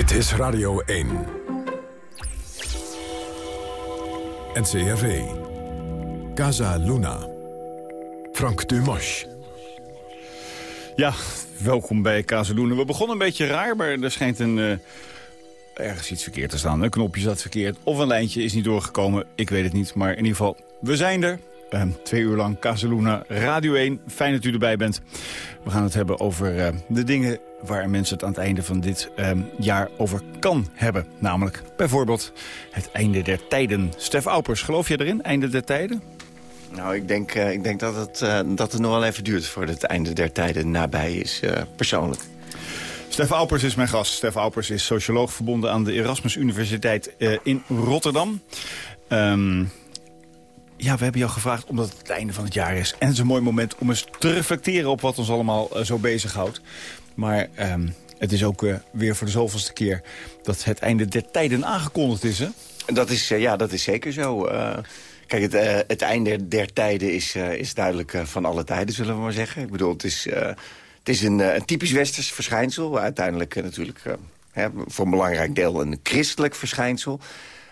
Dit is Radio 1. NCRV. Casa Luna. Frank Dumas. Ja, welkom bij Casa Luna. We begonnen een beetje raar, maar er schijnt een... Uh, ergens iets verkeerd te staan. Een knopje zat verkeerd of een lijntje is niet doorgekomen. Ik weet het niet, maar in ieder geval, we zijn er. Twee uur lang Casaluna Radio 1. Fijn dat u erbij bent. We gaan het hebben over uh, de dingen waar mensen het aan het einde van dit uh, jaar over kan hebben. Namelijk bijvoorbeeld het einde der tijden. Stef Aupers, geloof je erin, einde der tijden? Nou, ik denk, uh, ik denk dat, het, uh, dat het nog wel even duurt voordat het einde der tijden nabij is, uh, persoonlijk. Stef Aupers is mijn gast. Stef Aupers is socioloog verbonden aan de Erasmus Universiteit in Rotterdam. Um, ja, we hebben jou gevraagd omdat het het einde van het jaar is. En het is een mooi moment om eens te reflecteren op wat ons allemaal zo bezighoudt. Maar um, het is ook uh, weer voor de zoveelste keer dat het einde der tijden aangekondigd is, hè? Dat is, uh, ja, dat is zeker zo. kijk, het, het, einde der tijden is, is duidelijk van alle tijden, zullen we maar zeggen. Ik bedoel, het is, het is een, een typisch westers verschijnsel. Uiteindelijk natuurlijk hè, voor een belangrijk deel een christelijk verschijnsel.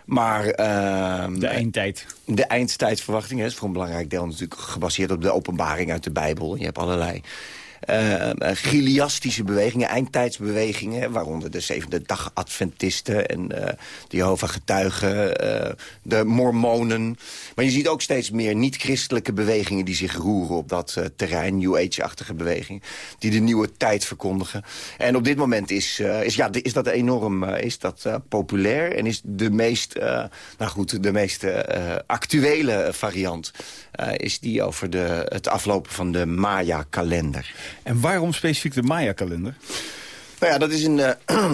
Maar, uh, de eindtijd. De eindtijdsverwachting is voor een belangrijk deel natuurlijk gebaseerd op de openbaring uit de Bijbel. Je hebt allerlei uh, Giliastische bewegingen, eindtijdsbewegingen... waaronder de zevende dag Adventisten en uh, de Jehovah-getuigen, uh, de Mormonen. Maar je ziet ook steeds meer niet-christelijke bewegingen... die zich roeren op dat terrein, New Age-achtige bewegingen... die de nieuwe tijd verkondigen. En op dit moment is, is, ja, is dat enorm is dat, populair... en is de meest, nou goed, de meest actuele variant... is die over de, het aflopen van de Maya-kalender. En waarom specifiek de Maya-kalender? Nou ja, dat is een, uh,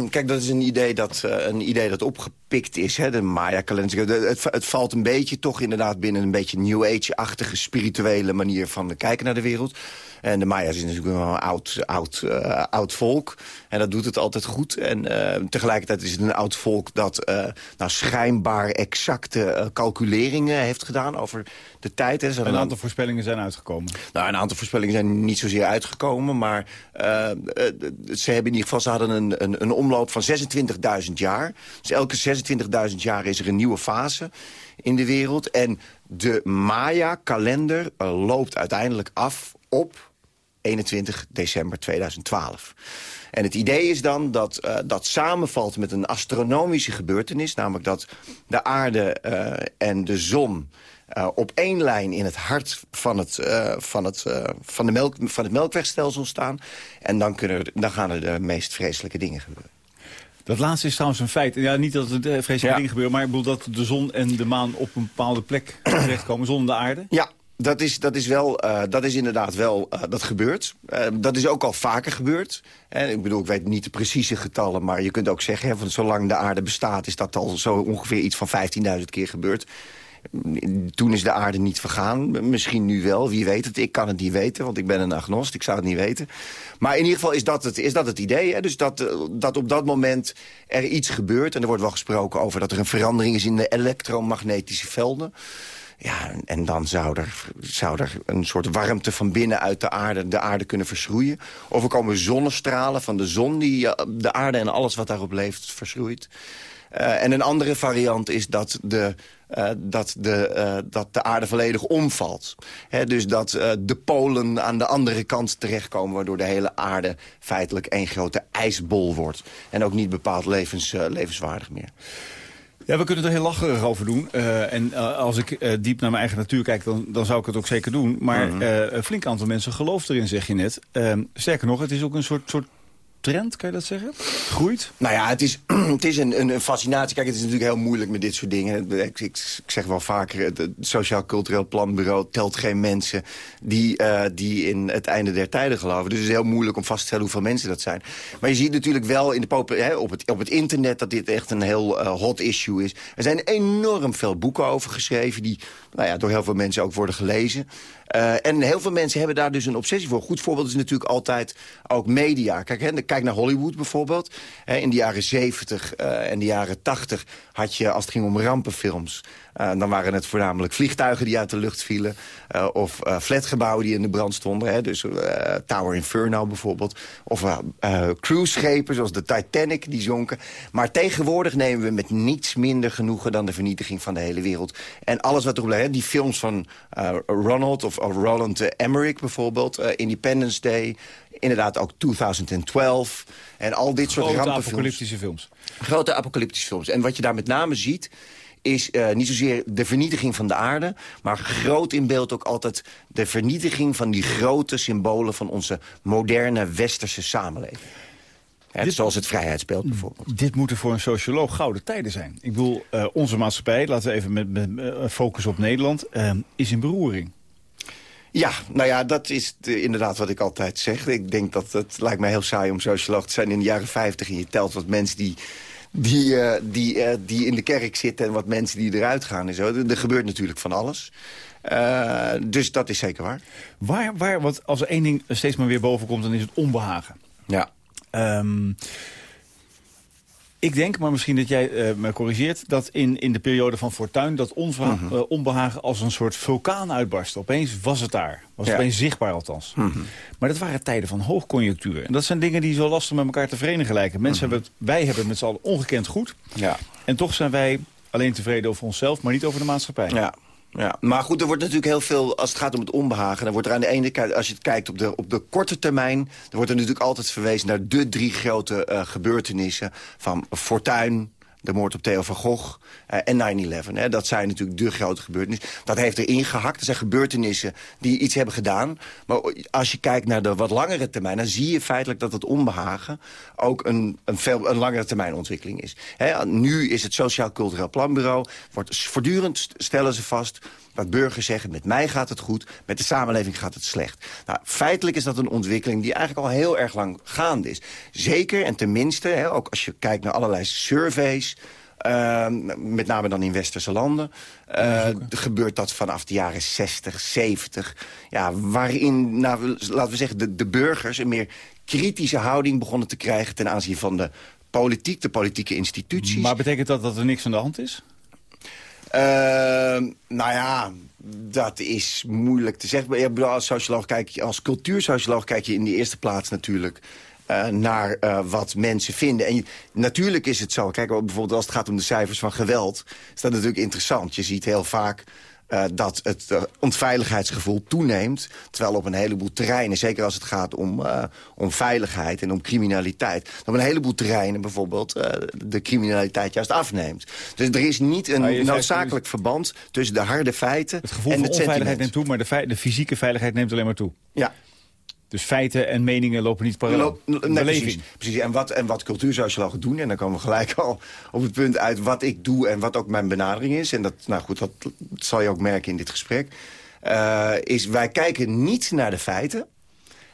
kijk, dat is een idee dat, uh, een idee dat opgepikt is, hè, de Maya-kalender. Het, het, valt een beetje toch inderdaad binnen een beetje New Age-achtige spirituele manier van kijken naar de wereld. En de Maya's is natuurlijk een oud, oud, uh, oud volk. En dat doet het altijd goed. En uh, tegelijkertijd is het een oud volk dat uh, nou, schijnbaar exacte calculeringen heeft gedaan over de tijd. Hè. Een aantal voorspellingen zijn uitgekomen. Nou, een aantal voorspellingen zijn niet zozeer uitgekomen. Maar ze hebben in ieder geval ze hadden een, een, een omloop van 26.000 jaar. Dus elke 26.000 jaar is er een nieuwe fase in de wereld. En de Maya-kalender loopt uiteindelijk af op 21 december 2012. En het idee is dan dat uh, dat samenvalt met een astronomische gebeurtenis... namelijk dat de aarde uh, en de zon uh, op één lijn in het hart van het, van het, van de melk, van het melkwegstelsel staan. En dan, kunnen er, dan gaan er de meest vreselijke dingen gebeuren. Dat laatste is trouwens een feit. Ja, niet dat er vreselijke ja. dingen gebeuren... maar ik bedoel dat de zon en de maan op een bepaalde plek terechtkomen zonder de aarde. Ja, dat is, dat is, wel, uh, dat is inderdaad wel, uh, dat gebeurt. Uh, dat is ook al vaker gebeurd. Ik bedoel, ik weet niet de precieze getallen... maar je kunt ook zeggen, hè, van zolang de aarde bestaat... is dat al zo ongeveer iets van 15.000 keer gebeurd. Toen is de aarde niet vergaan. Misschien nu wel, wie weet het. Ik kan het niet weten, want ik ben een agnost. Ik zou het niet weten. Maar in ieder geval is dat het, is dat het idee. Hè? Dus dat, dat op dat moment er iets gebeurt. En er wordt wel gesproken over dat er een verandering is... in de elektromagnetische velden. Ja, en dan zou er, zou er een soort warmte van binnenuit de aarde... de aarde kunnen verschroeien. Of er komen zonnestralen van de zon die de aarde en alles wat daarop leeft verschroeit. Uh, en een andere variant is dat de, uh, dat de, dat de aarde volledig omvalt. Dus dat de polen aan de andere kant terechtkomen... waardoor de hele aarde feitelijk één grote ijsbol wordt. En ook niet bepaald levens, levenswaardig meer. Ja, we kunnen er heel lacherig over doen. Uh, en uh, als ik uh, diep naar mijn eigen natuur kijk, dan, dan zou ik het ook zeker doen. Maar mm -hmm. een flink aantal mensen gelooft erin, zeg je net. Ehm, sterker nog, het is ook een soort, soort trend, kan je dat zeggen? Groeit? Nou ja, het is, het is een, een fascinatie. Kijk, het is natuurlijk heel moeilijk met dit soort dingen. Ik, ik, zeg wel vaker, het Sociaal Cultureel Planbureau telt geen mensen... Die, uh, die in het einde der tijden geloven. Dus het is heel moeilijk om vast te stellen hoeveel mensen dat zijn. Maar je ziet natuurlijk wel in de hè, op, het, op het internet... dat dit echt een heel uh, hot issue is. Er zijn enorm veel boeken over geschreven... die nou ja, door heel veel mensen ook worden gelezen. Uh, en heel veel mensen hebben daar dus een obsessie voor. Een goed voorbeeld is natuurlijk altijd ook media. Kijk, hè, kijkt naar Hollywood bijvoorbeeld. in de jaren 70 en de jaren 80 had je, als het ging om rampenfilms... dan waren het voornamelijk vliegtuigen die uit de lucht vielen. of flatgebouwen die in de brand stonden. Hè, dus Tower Inferno bijvoorbeeld. Of cruiseschepen zoals de Titanic die zonken. Maar tegenwoordig nemen we met niets minder genoegen... dan de vernietiging van de hele wereld. En alles wat erop blijft. Die films van Ronald of, of Roland Emmerich bijvoorbeeld. Independence Day inderdaad ook 2012. En al dit soort Grote apocalyptische films. Grote apocalyptische films. En wat je daar met name ziet is uh, niet zozeer de vernietiging van de aarde... maar groot in beeld ook altijd de vernietiging van die grote symbolen... van onze moderne westerse samenleving. dit, zoals het vrijheidsbeeld bijvoorbeeld. Dit moeten voor een socioloog gouden tijden zijn. Ik bedoel, uh, onze maatschappij, laten we even met, met uh, focus op Nederland... is in beroering. Ja, nou ja, dat is inderdaad wat ik altijd zeg. Ik denk dat het lijkt mij heel saai om socioloog te zijn in de jaren 50. En je telt wat mensen die, die, uh, die, uh, die in de kerk zitten en wat mensen die eruit gaan en zo. Er, gebeurt natuurlijk van alles. Uh, dus dat is zeker waar. Waar, waar, want als er één ding steeds maar weer boven komt, dan is het onbehagen. Ja. Um, ik denk, maar misschien dat jij uh, me corrigeert... dat in, in de periode van Fortuin dat onva- uh, onbehagen als een soort vulkaan uitbarstte. Opeens was het daar. Was ja. opeens zichtbaar althans. -hmm. Maar dat waren tijden van hoogconjunctuur. En dat zijn dingen die zo lastig met elkaar te verenigen lijken. Mensen -hmm. hebben het, wij hebben het met z'n allen ongekend goed. Ja. En toch zijn wij alleen tevreden over onszelf, maar niet over de maatschappij. Ja. Ja, maar goed, er wordt natuurlijk heel veel, als het gaat om het onbehagen... dan wordt er aan de ene kant, als je het kijkt op de, op de korte termijn... dan wordt er natuurlijk altijd verwezen naar de drie grote uh, gebeurtenissen... van Fortuin, de moord op Theo van Gogh uh, en 9-11. Dat zijn natuurlijk de grote gebeurtenissen. Dat heeft erin gehakt. Dat zijn gebeurtenissen die iets hebben gedaan. Maar als je kijkt naar de wat langere termijn... dan zie je feitelijk dat het onbehagen ook een, een, veel, een langere termijn ontwikkeling is. Nu is het Sociaal Cultureel Planbureau. Wordt, voortdurend stellen ze vast wat burgers zeggen, met mij gaat het goed, met de samenleving gaat het slecht. Nou, feitelijk is dat een ontwikkeling die eigenlijk al heel erg lang gaande is. Zeker en tenminste, hè, ook als je kijkt naar allerlei surveys... Uh, met name dan in westerse landen. Uh, gebeurt dat vanaf de jaren 60, 70. Ja, waarin, nou, laten we zeggen, de, de burgers een meer kritische houding begonnen te krijgen... ten aanzien van de politiek, de politieke instituties. Maar betekent dat dat er niks aan de hand is? Uh, nou ja, dat is moeilijk te zeggen. Als, socioloog kijk je, als cultuursocioloog kijk je in de eerste plaats natuurlijk... Uh, naar uh, wat mensen vinden. En natuurlijk is het zo. Kijk, bijvoorbeeld als het gaat om de cijfers van geweld... is dat natuurlijk interessant. Je ziet heel vaak uh, dat het uh, onveiligheidsgevoel toeneemt. Terwijl op een heleboel terreinen, zeker als het gaat om, uh, om veiligheid en om criminaliteit... op een heleboel terreinen bijvoorbeeld de criminaliteit juist afneemt. Dus er is niet een nou, noodzakelijk verband tussen de harde feiten het gevoel en van het onveiligheid neemt toe, maar de, de fysieke veiligheid neemt alleen maar toe. Ja, dus feiten en meningen lopen niet parallel. Loop, nee, precies, precies. En, wat, en wat cultuursociologen doen, en dan komen we gelijk al op het punt uit... wat ik doe en wat ook mijn benadering is. En dat, nou goed, dat zal je ook merken in dit gesprek. Uh, is wij kijken niet naar de feiten...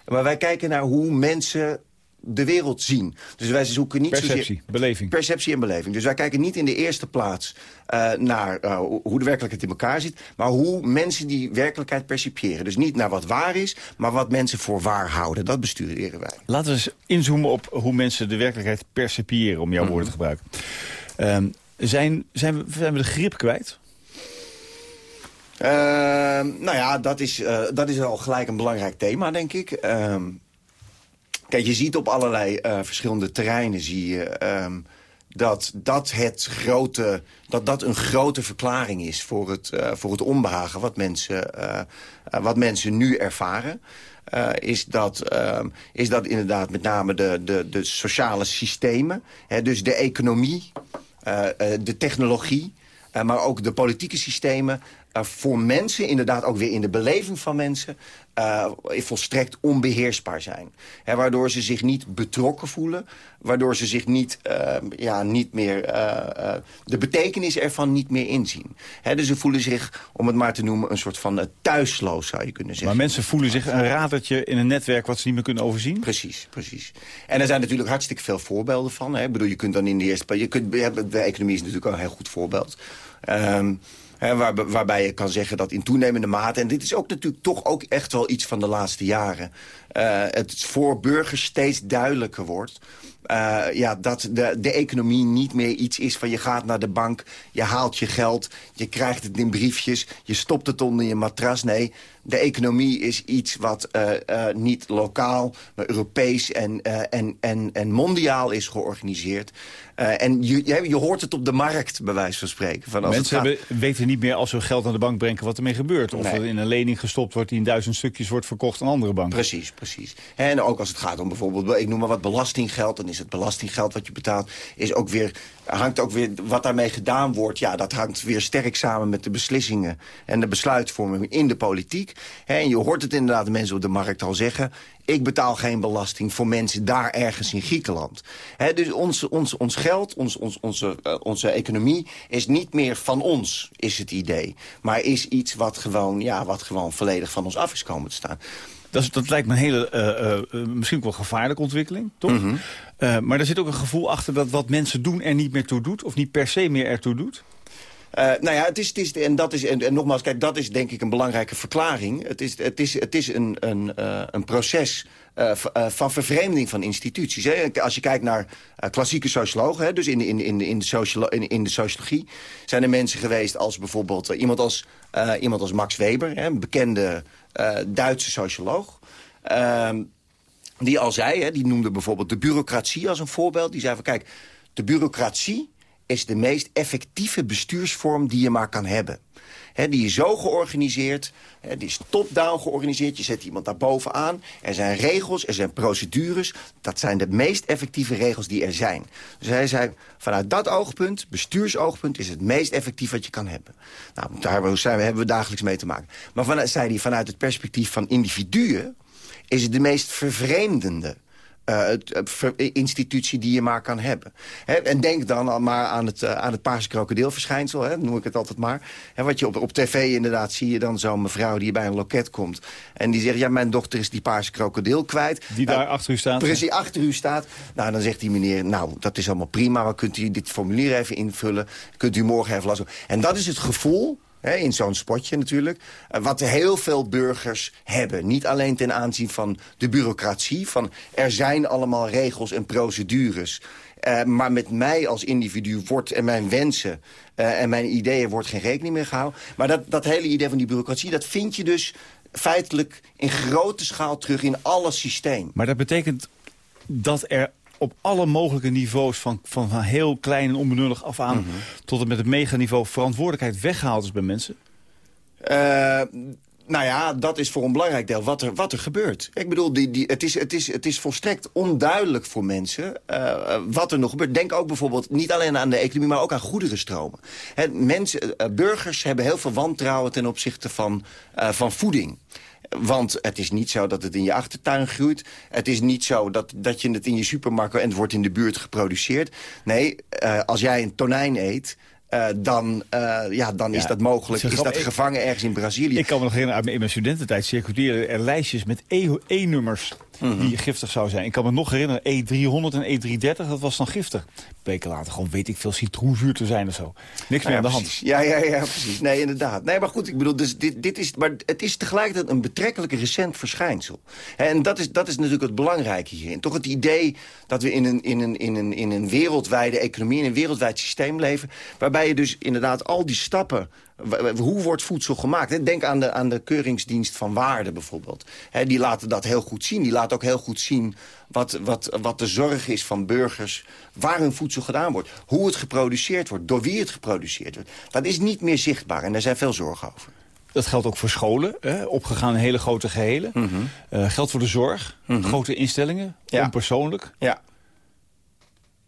maar wij kijken naar hoe mensen de wereld zien. Dus wij zoeken niet Perceptie, zozeer... beleving. Perceptie en beleving. Dus wij kijken niet in de eerste plaats uh, naar uh, hoe de werkelijkheid in elkaar zit... maar hoe mensen die werkelijkheid percipiëren. Dus niet naar wat waar is, maar wat mensen voor waar houden. Dat bestuderen wij. Laten we eens inzoomen op hoe mensen de werkelijkheid percipiëren... om jouw woorden te gebruiken. Um, zijn, zijn, we, zijn we de grip kwijt? Uh, nou ja, dat is, uh, dat is al gelijk een belangrijk thema, denk ik. Uh, Kijk, je ziet op allerlei uh, verschillende terreinen zie je, um, dat, dat, het grote, dat dat een grote verklaring is voor het, uh, voor het onbehagen wat mensen, uh, wat mensen nu ervaren. is, dat, is dat inderdaad met name de, de, de sociale systemen, hè, dus de economie, de technologie... maar ook de politieke systemen uh, voor mensen, inderdaad ook weer in de beleving van mensen... Uh, volstrekt onbeheersbaar zijn. He, waardoor ze zich niet betrokken voelen. Waardoor ze zich niet, uh, ja, niet meer, de betekenis ervan niet meer inzien. He, dus ze voelen zich, om het maar te noemen, een soort van thuisloos zou je kunnen zeggen. Maar mensen voelen zich een radertje in een netwerk wat ze niet meer kunnen overzien? Precies, precies. En er zijn natuurlijk hartstikke veel voorbeelden van. Hè. Ik bedoel, je kunt dan in de eerste... Je kunt, de economie is natuurlijk ook een heel goed voorbeeld. Um, waar, waarbij je kan zeggen dat in toenemende mate... en dit is ook natuurlijk toch ook echt wel iets van de laatste jaren... Uh, het voor burgers steeds duidelijker wordt... Uh, ja, dat de, de economie niet meer iets is van je gaat naar de bank... je haalt je geld, je krijgt het in briefjes... je stopt het onder je matras. Nee, de economie is iets wat uh, uh, niet lokaal, maar Europees en, en, en, en mondiaal is georganiseerd. En je, je, je, hoort het op de markt, bij wijze van spreken. Van als Mensen gaat... hebben, weten niet meer als ze geld aan de bank brengen wat ermee gebeurt. Of nee. er in een lening gestopt wordt die in duizend stukjes wordt verkocht aan andere banken. Precies, precies. En ook als het gaat om bijvoorbeeld, ik noem maar wat belastinggeld... dan is het belastinggeld wat je betaalt, is ook weer, hangt ook weer... wat daarmee gedaan wordt, ja, dat hangt weer sterk samen met de beslissingen... en de besluitvorming in de politiek. En je hoort het inderdaad de mensen op de markt al zeggen ik betaal geen belasting voor mensen daar ergens in Griekenland. Dus ons, ons, ons geld, ons, ons, onze, uh, onze economie is niet meer van ons, is het idee. Maar is iets wat gewoon, ja, wat gewoon volledig van ons af is komen te staan. Dat, is, dat lijkt me een hele, uh, uh, misschien ook wel gevaarlijke ontwikkeling, toch? Mm -hmm. maar er zit ook een gevoel achter dat wat mensen doen er niet meer toe doet... of niet per se meer ertoe doet? Uh, nou ja, het is, het is, en, dat is, en, en, nogmaals, kijk, dat is denk ik een belangrijke verklaring. Het is, het is, het is een, een, uh, een proces uh, van vervreemding van instituties. Hè. Als je kijkt naar klassieke sociologen, hè, dus in, in, in, in, de sociolo in, in, de sociologie... zijn er mensen geweest als bijvoorbeeld iemand, als, iemand als Max Weber... Hè, een bekende Duitse socioloog... Ehm, die al zei, hè, die noemde bijvoorbeeld de bureaucratie als een voorbeeld. Die zei van, kijk, de bureaucratie is de meest effectieve bestuursvorm die je maar kan hebben. Die is zo georganiseerd, die is top-down georganiseerd. Je zet iemand daar bovenaan. Er zijn regels, er zijn procedures. Dat zijn de meest effectieve regels die er zijn. Dus hij zei, vanuit dat oogpunt, bestuursoogpunt... is het meest effectief wat je kan hebben. Nou, daar zijn we, hebben we dagelijks mee te maken. Maar vanuit, zei hij, vanuit het perspectief van individuen... is het de meest vervreemdende uh, institutie die je maar kan hebben. en denk dan al maar aan het, uh, aan het paarse krokodilverschijnsel, hè, noem ik het altijd maar. wat je op, op tv inderdaad zie je dan zo'n mevrouw die bij een loket komt. En die zegt, ja, mijn dochter is die paarse krokodil kwijt. Die daar achter u staat? Precies, achter u staat. Nou, dan zegt die meneer, nou, dat is allemaal prima, maar kunt u dit formulier even invullen? Kunt u morgen even lassen? En dat is het gevoel in zo'n spotje natuurlijk. Uh, wat heel veel burgers hebben. Niet alleen ten aanzien van de bureaucratie. Van er zijn allemaal regels en procedures. Uh, maar met mij als individu wordt en mijn wensen uh, en mijn ideeën wordt geen rekening meer gehouden. Maar dat, dat hele idee van die bureaucratie, dat vind je dus feitelijk in grote schaal terug in alle systeem. Maar dat betekent dat er op alle mogelijke niveaus... van, van heel klein en onbenullig af aan... Mm -hmm. tot en met het meganiveau verantwoordelijkheid weggehaald is bij mensen? Uh, nou ja, dat is voor een belangrijk deel wat er, wat er gebeurt. Ik bedoel, die, die, het, is, het, is, het is volstrekt onduidelijk voor mensen uh, wat er nog gebeurt. Denk ook bijvoorbeeld niet alleen aan de economie, maar ook aan goederenstromen. He, mensen, uh, burgers hebben heel veel wantrouwen ten opzichte van, uh, van voeding. Want het is niet zo dat het in je achtertuin groeit. Het is niet zo dat, dat je het in je supermarkt... en het wordt in de buurt geproduceerd. Nee, uh, als jij een tonijn eet... Uh, dan, uh, ja, dan ja, is dat mogelijk. Is, is dat gevangen ergens in Brazilië? Ik kan me nog herinneren, in mijn studententijd circuleren er lijstjes met E-nummers mm -hmm. die giftig zou zijn. Ik kan me nog herinneren, E300 en E330, dat was dan giftig. Weken later gewoon, weet ik veel, citroenzuur te zijn of zo. Niks meer ja, aan de precies. hand. Ja, ja, ja, precies. Nee, inderdaad. Nee, maar goed, ik bedoel, dus dit, dit is, maar het is tegelijkertijd een betrekkelijk recent verschijnsel. En dat is, dat is natuurlijk het belangrijke hierin. Toch het idee dat we in een, in, een, in, een, in een wereldwijde economie, in een wereldwijd systeem leven... waarbij je dus inderdaad al die stappen hoe wordt voedsel gemaakt? Denk aan de, aan de keuringsdienst van waarde bijvoorbeeld. die laten dat heel goed zien. Die laten ook heel goed zien wat, wat, wat de zorg is van burgers... waar hun voedsel gedaan wordt. Hoe het geproduceerd wordt. Door wie het geproduceerd wordt. Dat is niet meer zichtbaar en daar zijn veel zorgen over. Dat geldt ook voor scholen, hè? opgegaan in hele grote gehelen. Mm -hmm. uh, geldt voor de zorg, mm -hmm. grote instellingen, ja. onpersoonlijk. Ja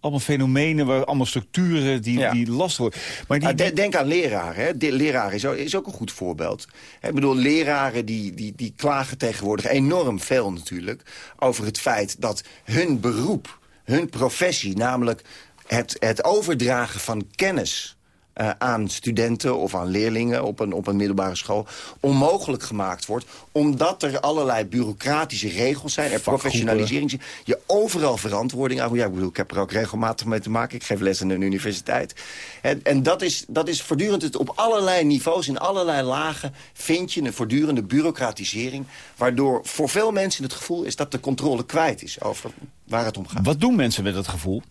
allemaal fenomenen, waar, allemaal structuren die, ja. die lastig worden. Maar die, die... Denk aan leraren. Hè. De, leraren is ook, is ook, een goed voorbeeld. Ik bedoel, leraren die, die, die klagen tegenwoordig enorm veel natuurlijk... over het feit dat hun beroep, hun professie... namelijk het, het overdragen van kennis uh, aan studenten of aan leerlingen op een, op een middelbare school... onmogelijk gemaakt wordt, omdat er allerlei bureaucratische regels zijn... er professionalisering zijn, je overal verantwoording aan... Ja, ik bedoel, ik heb er ook regelmatig mee te maken. Ik geef les aan een universiteit. En, en dat, is, dat is voortdurend het op allerlei niveaus, in allerlei lagen... vind je een voortdurende bureaucratisering... waardoor voor veel mensen het gevoel is dat de controle kwijt is... over waar het om gaat. Wat doen mensen met dat gevoel?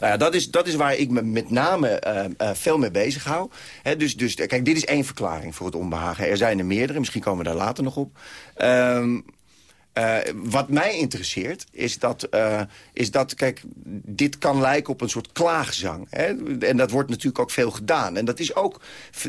Nou ja, dat is, dat is waar ik me met name uh, uh, veel mee bezig hou. dus, dus, kijk, dit is één verklaring voor het onbehagen. Er zijn er meerdere, misschien komen we daar later nog op. Um, uh, wat mij interesseert is dat, uh, is dat, kijk, dit kan lijken op een soort klaagzang. Hè? En dat wordt natuurlijk ook veel gedaan. En dat, is ook,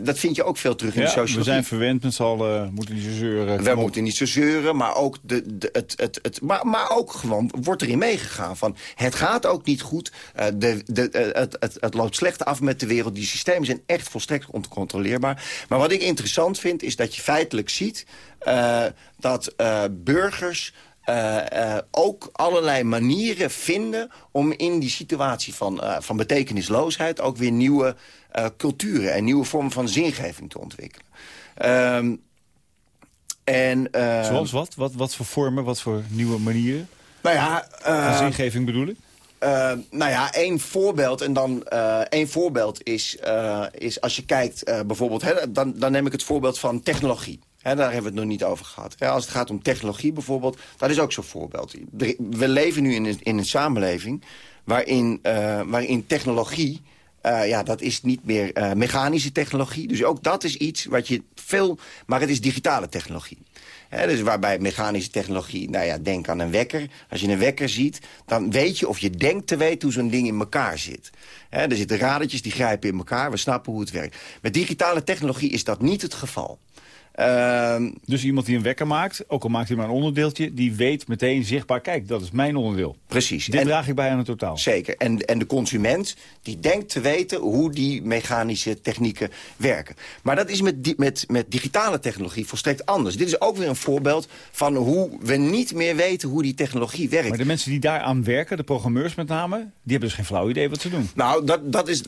dat vind je ook veel terug in ja, de sociologie. we zijn verwend met z'n allen, moeten niet zo zeuren. We moeten niet zo zeuren, maar ook, de, de, het, het, het, maar, maar ook gewoon wordt erin meegegaan van... het gaat ook niet goed, uh, de, de, het, het, het loopt slecht af met de wereld. Die systemen zijn echt volstrekt oncontroleerbaar. Maar wat ik interessant vind, is dat je feitelijk ziet... Uh, dat uh, burgers uh, ook allerlei manieren vinden... om in die situatie van, van betekenisloosheid... ook weer nieuwe culturen en nieuwe vormen van zingeving te ontwikkelen. Ehm, en, Zoals wat? wat? Wat voor vormen, wat voor nieuwe manieren? Nou ja, van zingeving bedoel ik? Uh, nou ja, één voorbeeld. En dan één voorbeeld is, is als je kijkt bijvoorbeeld... Hè, dan, dan neem ik het voorbeeld van technologie. Daar hebben we het nog niet over gehad. Als het gaat om technologie bijvoorbeeld, dat is ook zo'n voorbeeld. We leven nu in een, in een samenleving waarin, waarin technologie... ja, dat is niet meer mechanische technologie. Dus ook dat is iets wat je veel... Maar het is digitale technologie dus waarbij mechanische technologie, nou ja, denk aan een wekker. Als je een wekker ziet, dan weet je of je denkt te weten hoe zo'n ding in elkaar zit. er zitten radertjes die grijpen in elkaar, we snappen hoe het werkt. Met digitale technologie is dat niet het geval. Uh, dus iemand die een wekker maakt, ook al maakt hij maar een onderdeeltje... die weet meteen zichtbaar, kijk, dat is mijn onderdeel. Precies. Dit draag ik bij aan het totaal. Zeker. En, en de consument die denkt te weten hoe die mechanische technieken werken. Maar dat is met, met, met digitale technologie volstrekt anders. Dit is ook weer een voorbeeld van hoe we niet meer weten hoe die technologie werkt. Maar de mensen die daaraan werken, de programmeurs met name... die hebben dus geen flauw idee wat ze doen. Nou, dat, dat is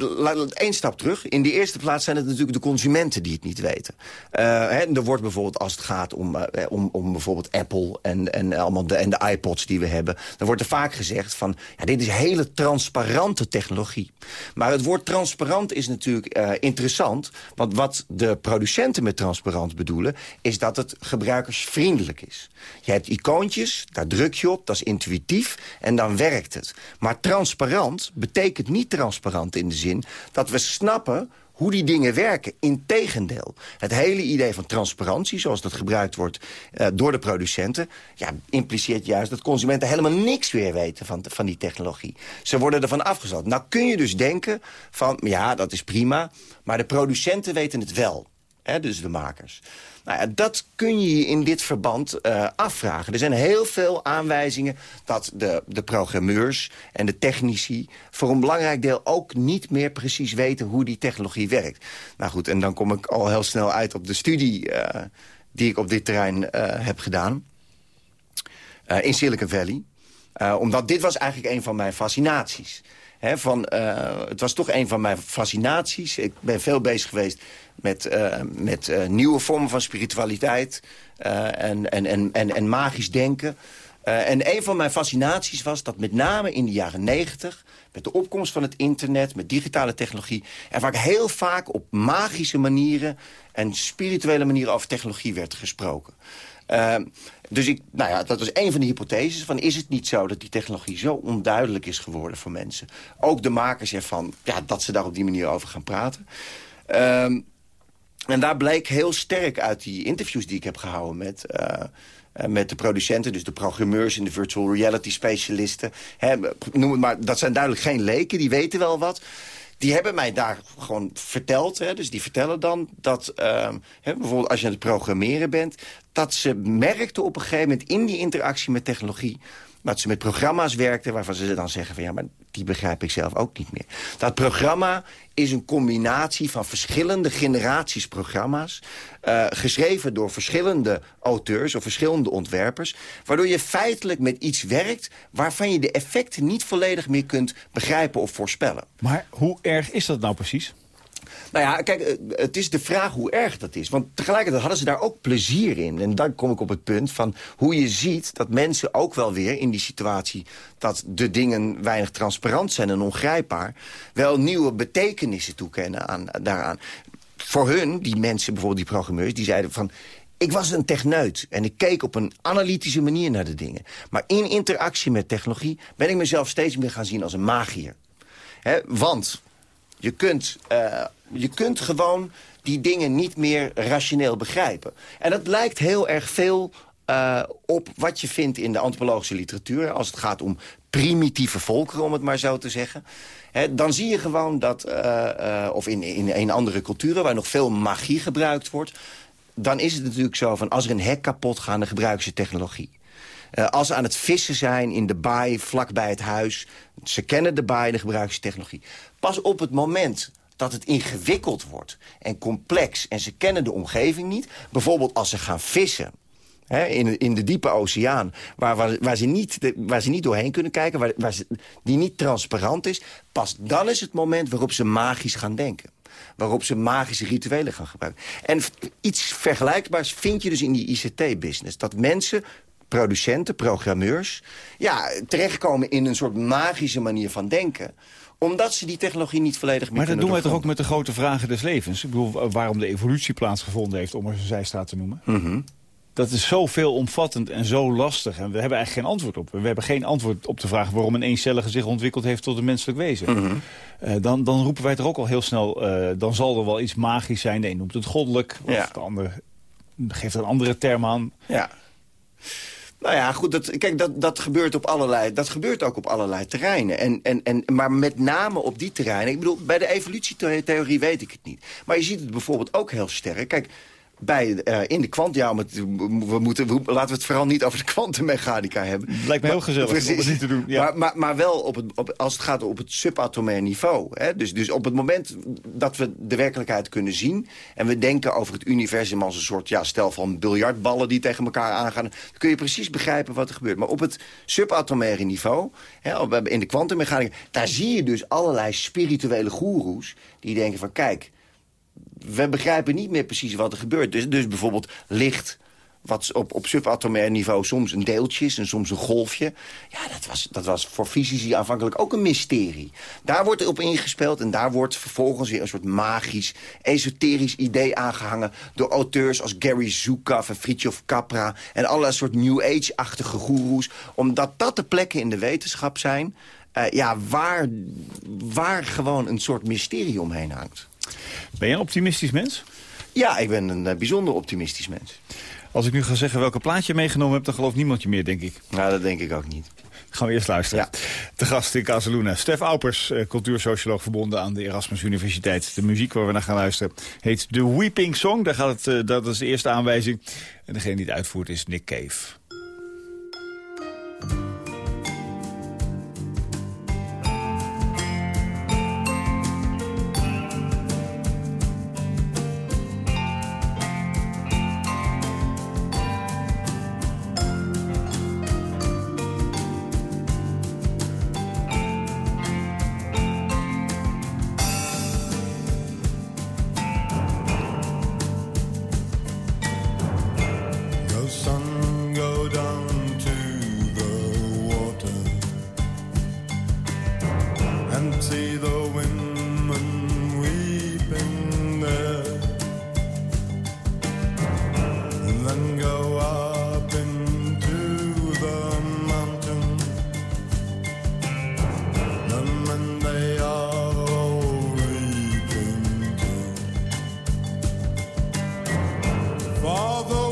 één stap terug. In de eerste plaats zijn het natuurlijk de consumenten die het niet weten. Uh, er wordt bijvoorbeeld, als het gaat om, uh, om, om bijvoorbeeld Apple en, en, allemaal de, en de iPods die we hebben... dan wordt er vaak gezegd van, ja, dit is hele transparante technologie. Maar het woord transparant is natuurlijk uh, interessant... want wat de producenten met transparant bedoelen... is dat het gebruikersvriendelijk is. Je hebt icoontjes, daar druk je op, dat is intuïtief... en dan werkt het. Maar transparant betekent niet transparant in de zin... dat we snappen hoe die dingen werken. Integendeel, het hele idee van transparantie, zoals dat gebruikt wordt uh, door de producenten... Ja, impliceert juist dat consumenten helemaal niks weer weten van, van die technologie. Ze worden ervan afgesloten. Nou kun je dus denken van, ja, dat is prima... maar de producenten weten het wel, hè, dus de makers. Nou ja, dat kun je je in dit verband uh, afvragen. Er zijn heel veel aanwijzingen dat de, de programmeurs en de technici... voor een belangrijk deel ook niet meer precies weten hoe die technologie werkt. Nou goed, en dan kom ik al heel snel uit op de studie uh, die ik op dit terrein uh, heb gedaan. in Silicon Valley. Omdat dit was eigenlijk een van mijn fascinaties van, uh, het was toch een van mijn fascinaties. Ik ben veel bezig geweest met, uh, met nieuwe vormen van spiritualiteit en, en, en, en, en magisch denken. en een van mijn fascinaties was dat met name in de jaren negentig... met de opkomst van het internet, met digitale technologie... er vaak heel vaak op magische manieren en spirituele manieren over technologie werd gesproken. Uh, dus ik, nou ja, dat was een van de hypotheses. Van, is het niet zo dat die technologie zo onduidelijk is geworden voor mensen? Ook de makers ervan, ja, dat ze daar op die manier over gaan praten. Uh, en daar bleek heel sterk uit die interviews die ik heb gehouden met... Uh, met de producenten, dus de programmeurs en de virtual reality specialisten. Hè, noem het maar, dat zijn duidelijk geen leken, die weten wel wat die hebben mij daar gewoon verteld. Hè, dus die vertellen dan dat, uh, hè, bijvoorbeeld als je aan het programmeren bent... dat ze merkten op een gegeven moment in die interactie met technologie... dat ze met programma's werkten waarvan ze dan zeggen van... ja, maar die begrijp ik zelf ook niet meer. Dat programma is een combinatie van verschillende generaties programma's... Uh, geschreven door verschillende auteurs of verschillende ontwerpers... waardoor je feitelijk met iets werkt... waarvan je de effecten niet volledig meer kunt begrijpen of voorspellen. Maar hoe erg is dat nou precies? Nou ja, kijk, eh, het is de vraag hoe erg dat is. Want tegelijkertijd hadden ze daar ook plezier in. En dan kom ik op het punt van hoe je ziet dat mensen ook wel weer in die situatie... dat de dingen weinig transparant zijn en ongrijpbaar... wel nieuwe betekenissen toekennen aan, daaraan. Voor hun, die mensen, bijvoorbeeld die programmeurs, die zeiden van... Ik was een techneut en ik keek op een analytische manier naar de dingen. Maar in interactie met technologie ben ik mezelf steeds meer gaan zien als een magier. He, want je kunt, uh, je kunt gewoon die dingen niet meer rationeel begrijpen. En dat lijkt heel erg veel uh, op wat je vindt in de antropologische literatuur... als het gaat om primitieve volkeren, om het maar zo te zeggen. Dan zie je gewoon dat, uh, of in, in, in andere culturen... waar nog veel magie gebruikt wordt... dan is het natuurlijk zo van als er een hek kapot gaat... dan gebruiken ze technologie. Als ze aan het vissen zijn in de baai vlakbij het huis... ze kennen de baai, dan gebruiken ze technologie. Pas op het moment dat het ingewikkeld wordt en complex... en ze kennen de omgeving niet, bijvoorbeeld als ze gaan vissen... In, in de diepe oceaan, waar, waar, ze, niet, waar ze niet doorheen kunnen kijken... Waar, waar die niet transparant is... pas dan is het moment waarop ze magisch gaan denken waarop ze magische rituelen gaan gebruiken. En iets vergelijkbaars vind je dus in die ICT-business. Dat mensen producenten, programmeurs... ja, terechtkomen in een soort magische manier van denken omdat ze die technologie niet volledig meer Maar dat doen wij toch ook met de grote vragen des levens? Ik bedoel, waarom de evolutie plaatsgevonden heeft, om er een zijstaat te noemen. Mm Dat is zo veelomvattend en zo lastig. En we hebben eigenlijk geen antwoord op. We hebben geen antwoord op de vraag waarom een eencellige zich ontwikkeld heeft tot een menselijk wezen. Mhm. uh, dan, dan roepen wij toch ook al heel snel, uh, dan zal er wel iets magisch zijn. De een noemt het goddelijk, of Ja. de ander geeft een andere term aan. Ja. Nou ja, goed, dat, kijk, dat, dat, gebeurt op allerlei, dat gebeurt ook op allerlei terreinen. En, en, en, maar met name op die terreinen. Ik bedoel, bij de evolutietheorie weet ik het niet. Maar je ziet het bijvoorbeeld ook heel sterk. Kijk, bij, uh, in de kwant, ja, we moeten, we, laten we het vooral niet over de kwantummechanica hebben. Lijkt me heel gezellig Precies. om het niet te doen. Ja. Maar, maar, maar wel op het, op, als het gaat op het subatomair niveau. Hè? Dus, dus op het moment dat we de werkelijkheid kunnen zien... en we denken over het universum als een soort ja, stel van biljartballen... die tegen elkaar aangaan, dan kun je precies begrijpen wat er gebeurt. Maar op het subatomaire niveau, hè, in de kwantummechanica... daar zie je dus allerlei spirituele goeroes die denken van... kijk, we begrijpen niet meer precies wat er gebeurt. Dus, dus bijvoorbeeld licht, wat op, op subatomair niveau soms een deeltje is en soms een golfje. Ja, dat was, dat was voor fysici aanvankelijk ook een mysterie. Daar wordt op ingespeeld en daar wordt vervolgens weer een soort magisch, esoterisch idee aangehangen... door auteurs als Gary Zukav en Fritjof Capra... en allerlei soort New Age-achtige goeroes. Omdat dat de plekken in de wetenschap zijn... Uh, ja, waar, waar gewoon een soort mysterie omheen hangt. Ben je een optimistisch mens? Ja, ik ben een uh, bijzonder optimistisch mens. Als ik nu ga zeggen welke plaatje je meegenomen hebt... dan gelooft niemand je meer, denk ik. Nou, dat denk ik ook niet. Gaan we eerst luisteren. Ja. De gast in Casaluna. Stef Aupers, uh, cultuursocioloog verbonden aan de Erasmus Universiteit. De muziek waar we naar gaan luisteren heet The Weeping Song. Daar gaat het, uh, dat is de eerste aanwijzing. En degene die het uitvoert is Nick Cave. Father.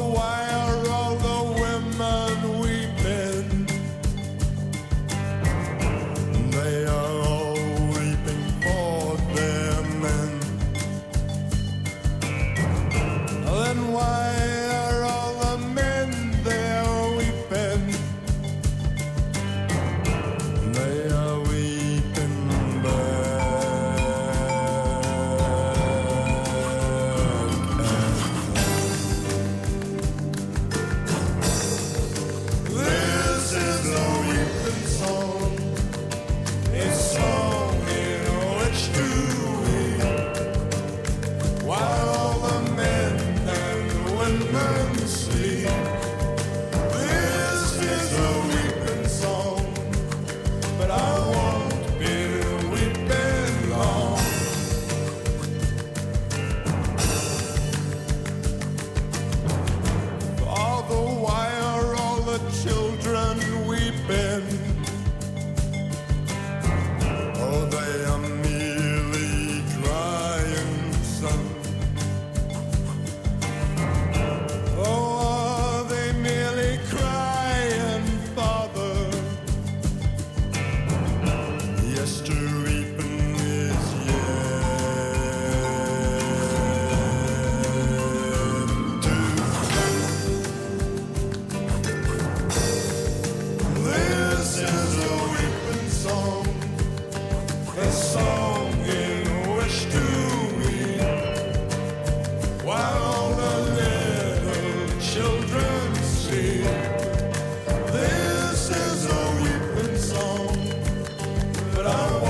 but I'm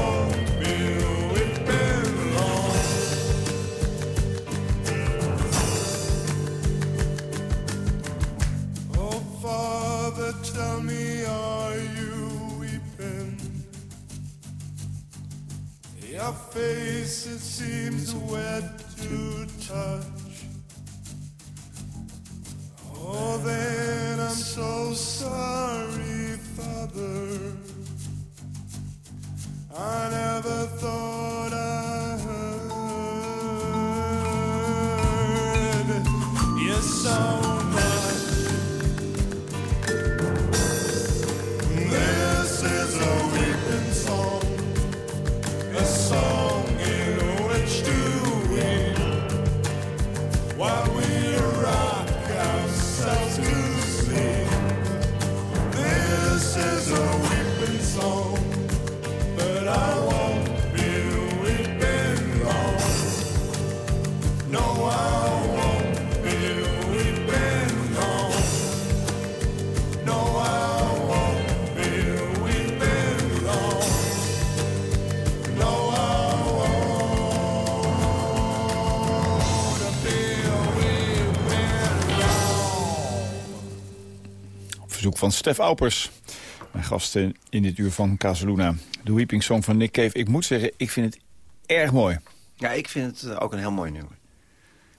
van Stef Aupers. Mijn gast in, in dit uur van Casaluna. De Weeping Song van Nick Cave. Ik moet zeggen, ik vind het erg mooi. Ja, ik vind het eh, ook een heel mooi nummer.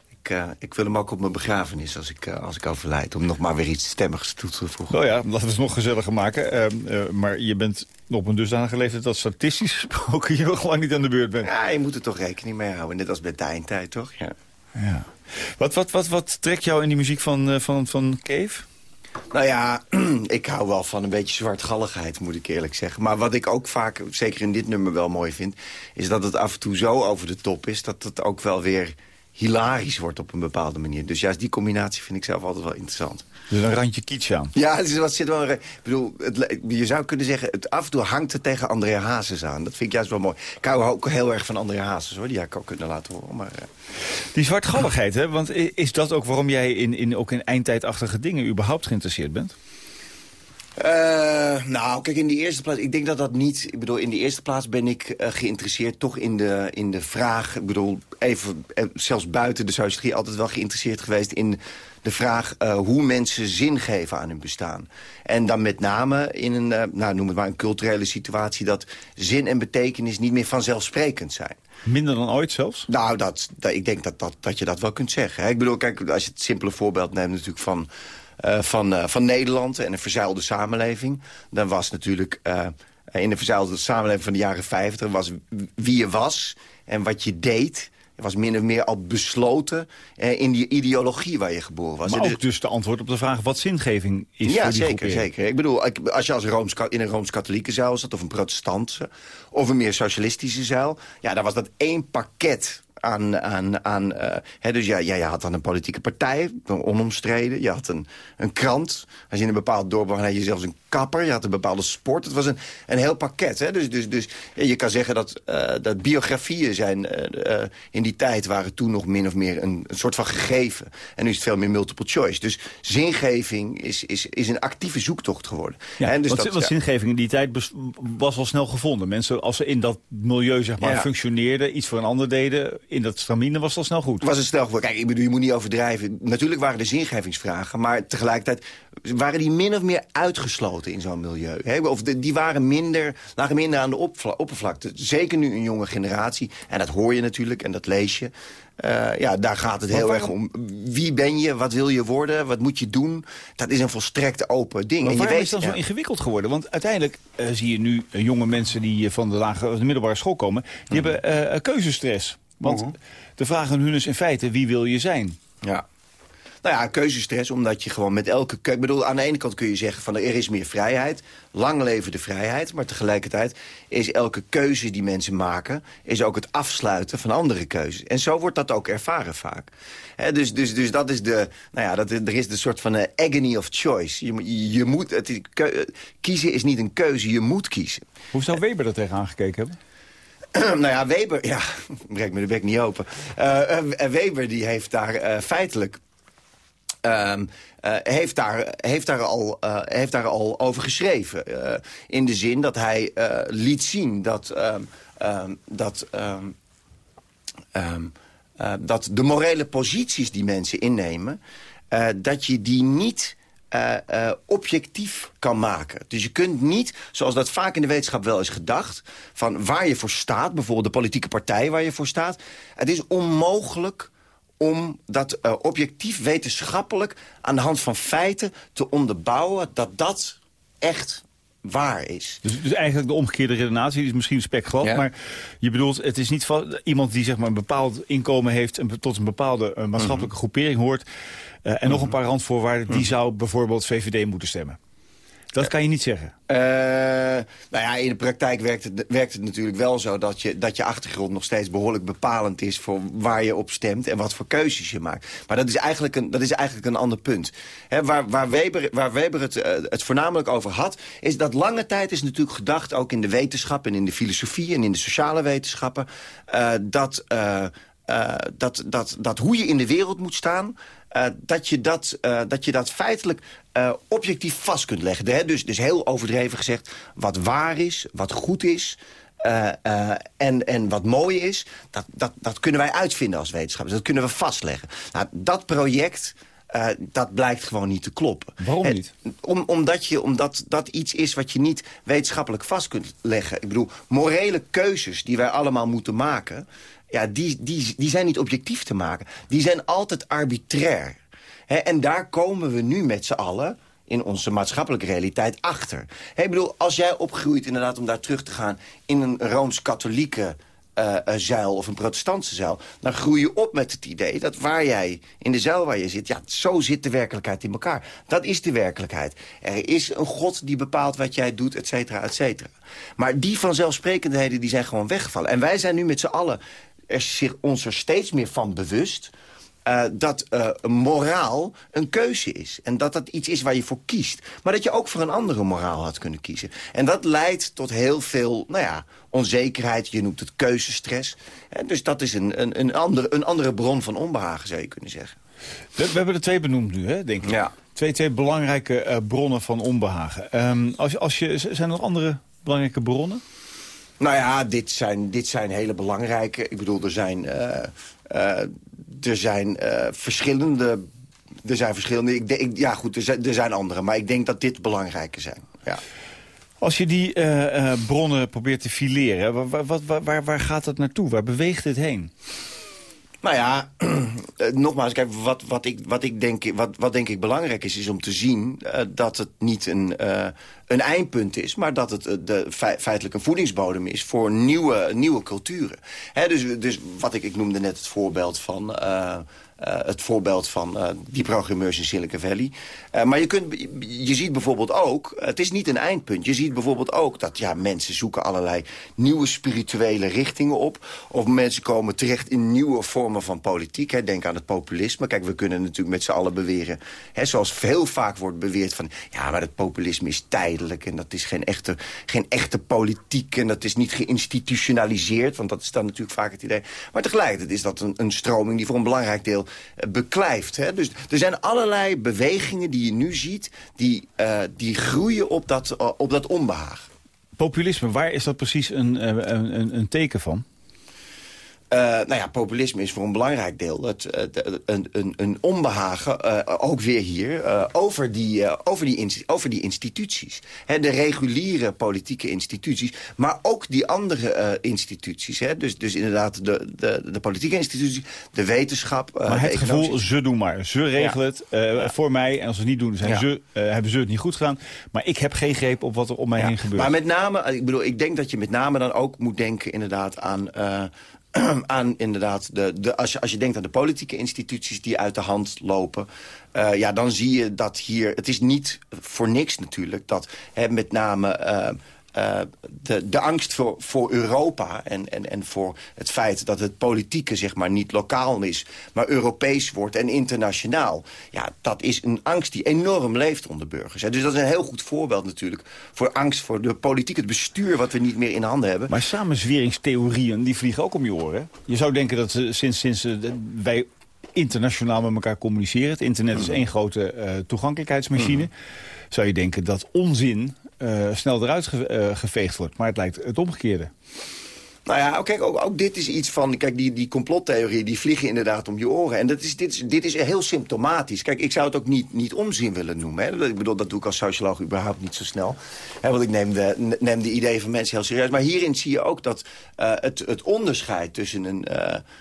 Ik, eh, ik wil hem ook op mijn begrafenis als ik, eh, als ik overlijd. Om nog maar weer iets stemmigs toe te voegen. Oh ja, laten we het nog gezelliger maken. Ehm, eh, maar je bent op een dusdanige leeftijd dat statistisch gesproken je nog lang niet aan de beurt bent. Ja, je moet er toch rekening mee houden. Net als bij de eindtijd, toch? Ja. Ja. Wat, wat, wat, wat trekt jou in die muziek van, eh, van, van Cave? Nou ja, ik hou wel van een beetje zwartgalligheid, moet ik eerlijk zeggen. Maar wat ik ook vaak, zeker in dit nummer wel mooi vind... is dat het af en toe zo over de top is... dat het ook wel weer hilarisch wordt op een bepaalde manier. Dus juist die combinatie vind ik zelf altijd wel interessant. Dus een randje kitsch aan. Ja, het is wat zit wel. Ik bedoel, het, je zou kunnen zeggen, het af en toe hangt het tegen Andrea Hazes aan. Dat vind ik juist wel mooi. Ik hou ook heel erg van Andrea Hazes, hoor. Die had ik ook kunnen laten horen. Maar, eh, Die zwartgalligheid, hè? Want is dat ook waarom jij in, in, ook in eindtijdachtige dingen überhaupt geïnteresseerd bent? Eh, nou, kijk, in de eerste plaats... Ik denk dat dat niet... Ik bedoel, in de eerste plaats ben ik eh, geïnteresseerd toch in de, in de vraag... Ik bedoel, even, eh, zelfs buiten de sociologie... altijd wel geïnteresseerd geweest in de vraag... hoe mensen zin geven aan hun bestaan. En dan met name in een, nou, noem het maar een culturele situatie... dat zin en betekenis niet meer vanzelfsprekend zijn. Minder dan ooit zelfs? Nou, dat, dat, ik denk dat, dat, dat je dat wel kunt zeggen. hè. Ik bedoel, kijk, als je het simpele voorbeeld neemt natuurlijk van, van, eh, van Nederland... en een verzuilde samenleving, dan was natuurlijk... eh, in de verzuilde samenleving van de jaren 50 was wie je was en wat je deed... Was min of meer al besloten eh, in die ideologie waar je geboren was. Maar ook dus de antwoord op de vraag wat zingeving is ja, voor die zeker, zeker. Ik bedoel, als je als Rooms, in een Rooms-Katholieke zuil zat... of een protestantse, of een meer socialistische zuil... ja, dan was dat één pakket aan... aan, aan eh, hè, dus ja, ja, je had dan een politieke partij, onomstreden. Je had een, een krant. Als je in een bepaald dorp had je zelfs een kapper. Je had een bepaalde sport. Het was een, een heel pakket. Hè? Dus, dus, dus je kan zeggen dat, eh, dat biografieën zijn... eh, eh, in die tijd waren toen nog min of meer een, een soort van gegeven. En nu is het veel meer multiple choice. Dus zingeving is, is, is een actieve zoektocht geworden. Ja, En dus dat- want ja. zingeving in die tijd was al snel gevonden. Mensen, als ze in dat milieu zeg maar, functioneerden, iets voor een ander deden... in dat stramine was het al snel goed. Was het snel geworden. Kijk, ik bedoel, je moet niet overdrijven. Natuurlijk waren er zingevingsvragen, maar tegelijkertijd waren die min of meer uitgesloten in zo'n milieu. Hè? Of de, die waren minder, lagen minder aan de oppervlakte. Zeker nu een jonge generatie. En dat hoor je natuurlijk en dat lees je. Eh, ja, daar gaat het heel erg om. Wie ben je? Wat wil je worden? Wat moet je doen? Dat is een volstrekt open ding. Maar en je waarom weet, is dat ja. zo ingewikkeld geworden? Want uiteindelijk eh, zie je nu eh, jonge mensen die van de lage of de middelbare school komen... die Mhm. hebben eh, keuzestress. Want de vraag aan hun is in feite, wie wil je zijn? Ja. Nou ja, keuzestress, omdat je gewoon met elke keuze... Ik bedoel, aan de ene kant kun je zeggen van er is meer vrijheid. Lang leven de vrijheid. Maar tegelijkertijd is elke keuze die mensen maken... is ook het afsluiten van andere keuzes. En zo wordt dat ook ervaren vaak. Dus, dus, dus dat is de... Nou ja, dat, er is de soort van eh, agony of choice. Je, je, moet, het, keu- kiezen is niet een keuze, je moet kiezen. Hoe zou Weber er tegenaan gekeken hebben? nou ja, Weber, ja, breek me de bek niet open. Eh, eh, Weber die heeft daar eh, feitelijk... eh, heeft, daar, heeft, daar al, heeft daar al over geschreven. In de zin dat hij liet zien dat, ehm, ehm, dat, dat de morele posities die mensen innemen... dat je die niet eh, eh, objectief kan maken. Dus je kunt niet, zoals dat vaak in de wetenschap wel is gedacht... van waar je voor staat, bijvoorbeeld de politieke partij waar je voor staat... het is onmogelijk om dat eh, objectief wetenschappelijk... aan de hand van feiten te onderbouwen dat dat echt waar is. Dus, dus eigenlijk de omgekeerde redenatie, die is misschien spekglad. Ja. Maar je bedoelt, het is niet van iemand die zeg maar, een bepaald inkomen heeft... en tot een bepaalde maatschappelijke groepering hoort... eh, en nog een paar randvoorwaarden, die zou bijvoorbeeld VVD moeten stemmen. Dat kan je niet zeggen. Eh, nou ja, in de praktijk werkt het, werkt het natuurlijk wel zo... Dat je, dat je achtergrond nog steeds behoorlijk bepalend is... voor waar je op stemt en wat voor keuzes je maakt. Maar dat is eigenlijk een, dat is eigenlijk een ander punt. Waar, waar Weber, waar Weber het, eh, het voornamelijk over had... is dat lange tijd is natuurlijk gedacht... ook in de wetenschap en in de filosofie en in de sociale wetenschappen... eh, dat... eh, eh, dat, dat, dat hoe je in de wereld moet staan... eh, dat, je dat, eh, dat je dat feitelijk eh, objectief vast kunt leggen. Hè? Dus, dus heel overdreven gezegd, wat waar is, wat goed is... en, en wat mooi is, dat, dat, dat kunnen wij uitvinden als wetenschappers. Dat kunnen we vastleggen. Nou, dat project... dat blijkt gewoon niet te kloppen. Waarom niet? om, omdat, je, omdat dat iets is wat je niet wetenschappelijk vast kunt leggen. Ik bedoel, morele keuzes die wij allemaal moeten maken... Ja, die, die, die zijn niet objectief te maken. Die zijn altijd arbitrair. En daar komen we nu met z'n allen in onze maatschappelijke realiteit achter. Hè, ik bedoel, als jij opgroeit, inderdaad, om daar terug te gaan... in een Rooms-Katholieke eh, zuil of een protestantse zuil... dan groei je op met het idee dat waar jij, in de zuil waar je zit... ja, zo zit de werkelijkheid in elkaar. Dat is de werkelijkheid. Er is een God die bepaalt wat jij doet, et cetera, et cetera. Maar die vanzelfsprekendheden die zijn gewoon weggevallen. En wij zijn nu met z'n allen er zich ons er steeds meer van bewust... eh, dat eh, moraal een keuze is. En dat dat iets is waar je voor kiest. Maar dat je ook voor een andere moraal had kunnen kiezen. En dat leidt tot heel veel nou ja, onzekerheid. Je noemt het keuzestress. En dus dat is een, een, een, andere, een andere bron van onbehagen, zou je kunnen zeggen. We, we hebben er twee benoemd nu, hè, denk ik. Ja. Twee, twee belangrijke eh, bronnen van onbehagen. Ehm, als, je- als je, zijn er nog andere belangrijke bronnen? Nou ja, dit zijn, dit zijn hele belangrijke. Ik bedoel, er zijn, eh, eh, er zijn eh, verschillende... Er zijn verschillende... Ik ik- ja goed, er zijn, er zijn andere. Maar ik denk dat dit belangrijke zijn. Ja. Als je die bronnen probeert te fileren, waar, waar, gaat dat naartoe? Waar beweegt het heen? Nou ja, eh, nogmaals, kijk, wat, wat, ik, wat, ik denk, wat, wat denk ik belangrijk is... is om te zien eh, dat het niet een, eh, een eindpunt is... maar dat het de, fe- feitelijk een voedingsbodem is voor nieuwe, nieuwe culturen. Hè, dus, dus wat ik, ik noemde net het voorbeeld van... eh, het voorbeeld van eh, die programmeurs in Silicon Valley. Eh, maar je, kunt, je ziet bijvoorbeeld ook, het is niet een eindpunt... je ziet bijvoorbeeld ook dat ja, mensen zoeken allerlei nieuwe spirituele richtingen op... of mensen komen terecht in nieuwe vormen van politiek. Denk aan het populisme. Kijk, we kunnen natuurlijk met z'n allen beweren... Hè, zoals heel vaak wordt beweerd van... ja, maar het populisme is tijdelijk en dat is geen echte, geen echte politiek... en dat is niet geïnstitutionaliseerd, want dat is dan natuurlijk vaak het idee. Maar tegelijkertijd is dat een, een stroming die voor een belangrijk deel beklijft. Hè. Dus er zijn allerlei bewegingen die je nu ziet... die, eh, die groeien op dat, eh, op dat onbehagen. Populisme, waar is dat precies eh, een, een, een teken van? Uh, nou ja, populisme is voor een belangrijk deel het, het, een, een, een onbehagen, uh, ook weer hier, uh, over, die, over, die over die instituties. He, de reguliere politieke instituties, maar ook die andere instituties. He, dus, dus inderdaad de, de, de politieke instituties, de wetenschap. maar het gevoel, ze doen maar. Ze regelen het voor mij en als ze het niet doen, zijn ja. ze, hebben ze het niet goed gedaan. Maar ik heb geen greep op wat er om mij heen gebeurt. Maar met name, ik bedoel, ik denk dat je met name dan ook moet denken inderdaad aan... aan inderdaad, de, de, als, je, als je denkt aan de politieke instituties die uit de hand lopen... Uh, ja, dan zie je dat hier... Het is niet voor niks natuurlijk dat hè, met name... Uh, uh, de, de angst voor, voor Europa en, en, en voor het feit dat het politieke zeg maar, niet lokaal is... maar Europees wordt en internationaal. Ja, dat is een angst die enorm leeft onder burgers. Hè. Dus dat is een heel goed voorbeeld natuurlijk... voor angst voor de politiek, het bestuur wat we niet meer in handen hebben. Maar samenzweringstheorieën die vliegen ook om je oren. Je zou denken dat ze sinds, sinds wij internationaal met elkaar communiceren... het internet is één grote uh, toegankelijkheidsmachine... zou je denken dat onzin snel eruit ge uh, geveegd wordt. Maar het lijkt het omgekeerde. Nou ja, kijk, ook, ook dit is iets van... Kijk, die, die complottheorieën die vliegen inderdaad om je oren. En dat is, dit, is, dit is heel symptomatisch. Kijk, ik zou het ook niet, niet omzien willen noemen. Hè. Ik bedoel, dat doe ik als socioloog überhaupt niet zo snel. Hè, want ik neem de, neem de ideeën van mensen heel serieus. Maar hierin zie je ook dat uh, het, het onderscheid tussen een,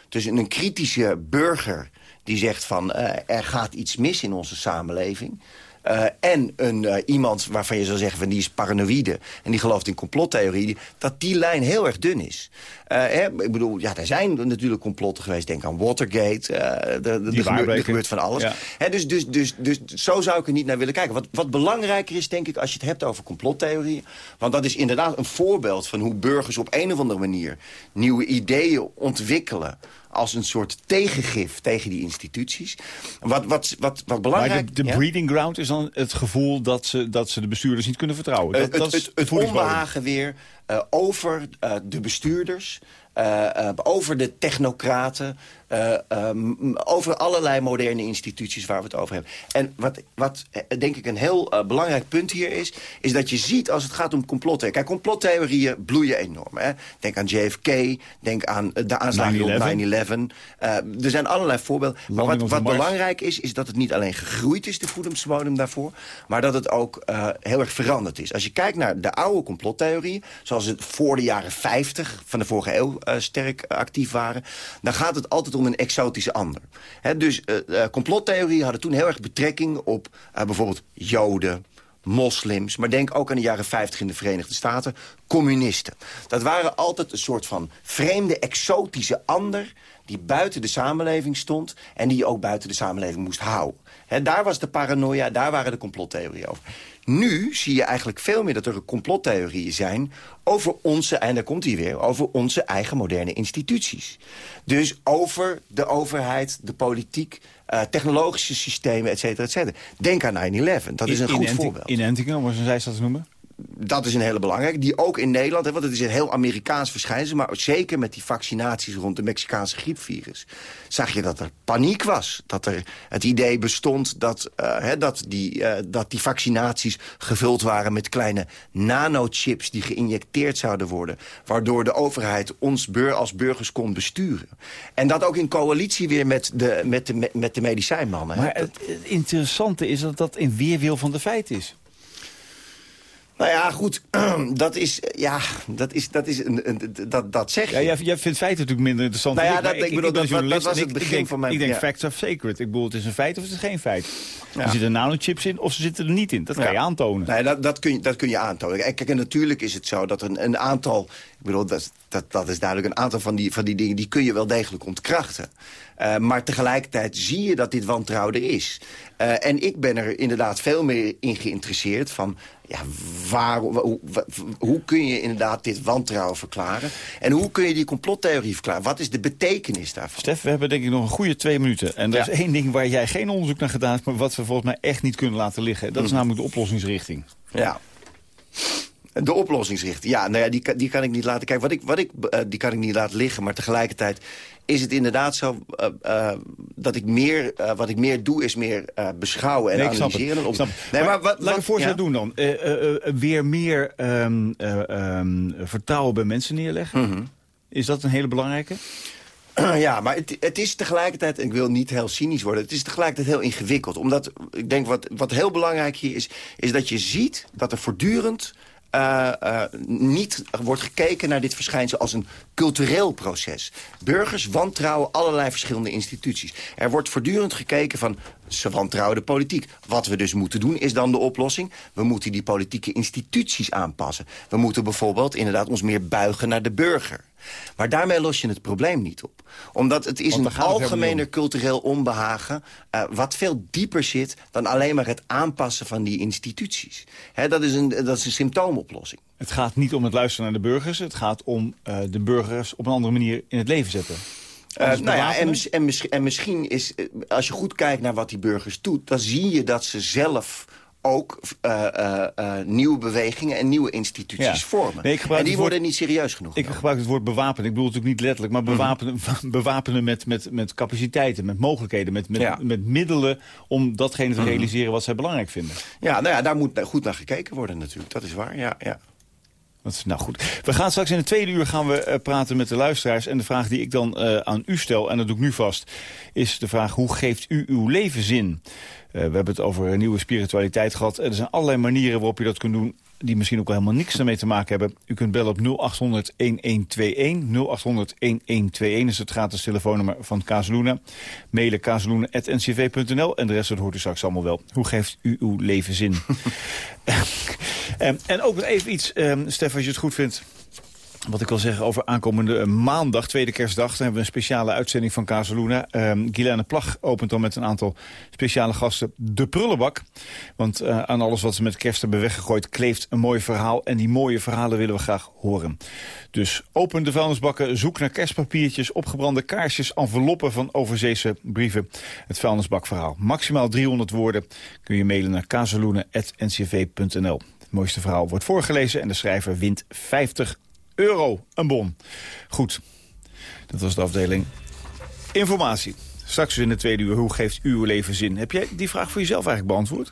tussen een kritische burger... die zegt van, er gaat iets mis in onze samenleving... Uh, en een, uh, iemand waarvan je zou zeggen van die is paranoïde... en die gelooft in complottheorie, dat die lijn heel erg dun is. Uh, hè, ik bedoel, ja, er zijn natuurlijk complotten geweest. Denk aan Watergate. er gebeurt, gebeurt van alles. Ja. Hè, dus, dus, dus, dus zo zou ik er niet naar willen kijken. Wat, wat belangrijker is, denk ik, als je het hebt over complottheorieën... want dat is inderdaad een voorbeeld van hoe burgers op een of andere manier... nieuwe ideeën ontwikkelen als een soort tegengif tegen die instituties. Wat, wat, wat, wat belangrijk... Maar de, de breeding ground is dan het gevoel dat ze, dat ze de bestuurders niet kunnen vertrouwen. Dat, het, dat het, het onbehagen weer uh, over uh, de bestuurders... Uh, over de technocraten, uh, um, over allerlei moderne instituties waar we het over hebben. En wat, wat denk ik een heel belangrijk punt hier is... is dat je ziet als het gaat om complottheorieën... Kijk, complottheorieën bloeien enorm. Hè? Denk aan JFK, denk aan de aanslagen op 9-11. er zijn allerlei voorbeelden. Maar wat, wat belangrijk is, is dat het niet alleen gegroeid is... de voedingsbodem daarvoor, maar dat het ook heel erg veranderd is. Als je kijkt naar de oude complottheorieën... zoals het voor de jaren 50 van de vorige eeuw sterk actief waren... dan gaat het altijd om een exotische ander. Dus uh, complottheorieën hadden toen heel erg betrekking op bijvoorbeeld Joden moslims, maar denk ook aan de jaren 50 in de Verenigde Staten, communisten. Dat waren altijd een soort van vreemde, exotische ander die buiten de samenleving stond... en die je ook buiten de samenleving moest houden. Daar was de paranoia, daar waren de complottheorieën over. Nu zie je eigenlijk veel meer dat er complottheorieën zijn... over onze, en daar komt hij weer, over onze eigen moderne instituties. Dus over de overheid, de politiek, uh, technologische systemen, et cetera, et cetera. Denk aan 9-11, dat is een in, goed voorbeeld. In Entingen, om een zijstad te noemen? Dat is een hele belangrijke. Die ook in Nederland, hè, want het is een heel Amerikaans verschijnsel... maar zeker met die vaccinaties rond de Mexicaanse griepvirus... zag je dat er paniek was. Dat er het idee bestond dat, uh, hè, dat, die, uh, dat die vaccinaties gevuld waren... met kleine nanochips die geïnjecteerd zouden worden... waardoor de overheid ons als burgers kon besturen. En dat ook in coalitie weer met de, met de, met de medicijnmannen. Maar het, het interessante is dat dat in weerwil van de feit is. Nou ja, goed, dat is, ja, dat is, dat is, een, een, dat, dat zeg je. Ja, jij, jij vindt feiten natuurlijk minder interessant. Nou ja, ik, dat, ik, ik bedoel, dat, dat, dat was het begin denk, van mijn... Ik denk, ja. facts are sacred. Ik bedoel, het is een feit of het is geen feit. Ja. Er zitten nanochips in of ze zitten er niet in. Dat kan je aantonen. Nee, dat, dat, kun je, dat kun je aantonen. Kijk, en natuurlijk is het zo dat een, een aantal... Ik bedoel, dat, dat, dat is duidelijk een aantal van die, van die dingen... die kun je wel degelijk ontkrachten. Uh, maar tegelijkertijd zie je dat dit wantrouwen er is. Uh, en ik ben er inderdaad veel meer in geïnteresseerd van... Ja, waar, hoe, hoe kun je inderdaad dit wantrouwen verklaren? En hoe kun je die complottheorie verklaren? Wat is de betekenis daarvan? Stef, we hebben denk ik nog een goede twee minuten. En er Ja. is één ding waar jij geen onderzoek naar gedaan hebt... maar wat we volgens mij echt niet kunnen laten liggen. Dat is namelijk de oplossingsrichting. Ja. De oplossingsrichting. Ja, nou ja, die, kan- die kan ik niet laten kijken. Wat ik, wat ik, eh, die kan ik niet laten liggen. Maar tegelijkertijd is het inderdaad zo eh, eh, dat ik meer, wat ik meer doe, is meer beschouwen en Nee, analyseren. op-. Nee, maar, maar wat, laat ik voorstel ja. doen dan. Weer meer ehm, vertrouwen bij mensen neerleggen. Mhm. Is dat een hele belangrijke? Ja, maar het, het is tegelijkertijd, en ik wil niet heel cynisch worden... het is tegelijkertijd heel ingewikkeld. Omdat, ik denk wat, wat heel belangrijk hier is... is dat je ziet dat er voortdurend uh, uh, niet wordt gekeken naar dit verschijnsel als een cultureel proces. Burgers wantrouwen allerlei verschillende instituties. Er wordt voortdurend gekeken van, ze wantrouwen de politiek. Wat we dus moeten doen is dan de oplossing. We moeten die politieke instituties aanpassen. We moeten bijvoorbeeld inderdaad ons meer buigen naar de burger. Maar daarmee los je het probleem niet op. Omdat het is een algemener cultureel onbehagen... Uh, wat veel dieper zit dan alleen maar het aanpassen van die instituties. He, dat, is een, dat is een symptoomoplossing. Het gaat niet om het luisteren naar de burgers. Het gaat om uh, de burgers op een andere manier in het leven zetten. Uh, nou ja, en, en, en, misschien is, als je goed kijkt naar wat die burgers doet... dan zie je dat ze zelf ook uh, uh, uh, nieuwe bewegingen en nieuwe instituties ja. vormen. Nee, en die worden niet serieus genoeg. Ik gebruik het woord bewapenen. Ik bedoel het natuurlijk niet letterlijk, maar bewapenen, mm. bewapenen met, met, met capaciteiten, met mogelijkheden, met, met, ja. met middelen om datgene te realiseren mm. wat zij belangrijk vinden. Ja, nou ja, daar moet goed naar gekeken worden natuurlijk. Dat is waar, ja. ja. Dat is, nou goed. We gaan straks in het tweede uur gaan we uh, praten met de luisteraars. En de vraag die ik dan uh, aan u stel, en dat doe ik nu vast... is de vraag, hoe geeft u uw leven zin? Uh, we hebben het over nieuwe spiritualiteit gehad. Er zijn allerlei manieren waarop je dat kunt doen die misschien ook helemaal niks ermee te maken hebben. U kunt bellen op 0800-1121. 0800-1121 is het gratis telefoonnummer van Kazeluna. Mailen kazeluna.ncv.nl. En de rest dat hoort u straks allemaal wel. Hoe geeft u uw leven zin? en, en ook nog even iets, um, Stef, als je het goed vindt... Wat ik wil zeggen over aankomende eh, maandag, tweede kerstdag... dan hebben we een speciale uitzending van Casaluna. Guylaine Plag opent dan met een aantal speciale gasten de prullenbak. Want uh, aan alles wat ze met kerst hebben weggegooid... kleeft een mooi verhaal. En die mooie verhalen willen we graag horen. Dus open de vuilnisbakken, zoek naar kerstpapiertjes... opgebrande kaarsjes, enveloppen van overzeese brieven. Het vuilnisbakverhaal. Maximaal 300 woorden kun je mailen naar kazeluna.ncv.nl. Het mooiste verhaal wordt voorgelezen en de schrijver wint 50 euro een bon. Goed, dat was de afdeling informatie. Straks in de tweede uur, hoe geeft uw leven zin? Heb jij die vraag voor jezelf eigenlijk beantwoord?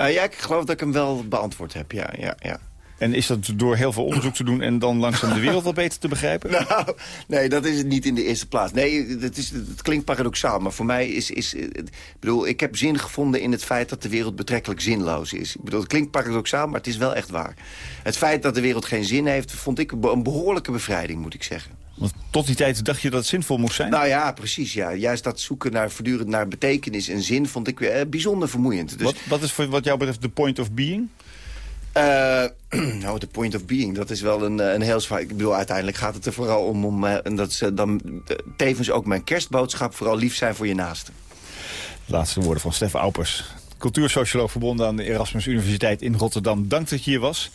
Uh, ja, ik geloof dat ik hem wel beantwoord heb, ja. ja, ja. En is dat door heel veel onderzoek te doen en dan langzaam de wereld wat beter te begrijpen? Nou, nee, dat is het niet in de eerste plaats. Nee, het, is, het klinkt paradoxaal, maar voor mij is... is ik bedoel, ik heb zin gevonden in het feit dat de wereld betrekkelijk zinloos is. Ik bedoel, het klinkt paradoxaal, maar het is wel echt waar. Het feit dat de wereld geen zin heeft, vond ik een behoorlijke bevrijding, moet ik zeggen. Want tot die tijd dacht je dat het zinvol moest zijn? Nou ja, precies. Ja. Juist dat zoeken naar voortdurend naar betekenis en zin vond ik eh, bijzonder vermoeiend. Dus... Wat, wat is voor wat jou betreft de point of being? Uh, nou, de point of being, dat is wel een, een heel zwaar... Ik bedoel, uiteindelijk gaat het er vooral om... om uh, en dat uh, dan tevens ook mijn kerstboodschap... vooral lief zijn voor je naasten. Laatste woorden van Stef Aupers. Cultuursocioloog verbonden aan de Erasmus Universiteit in Rotterdam. Dank dat je hier was.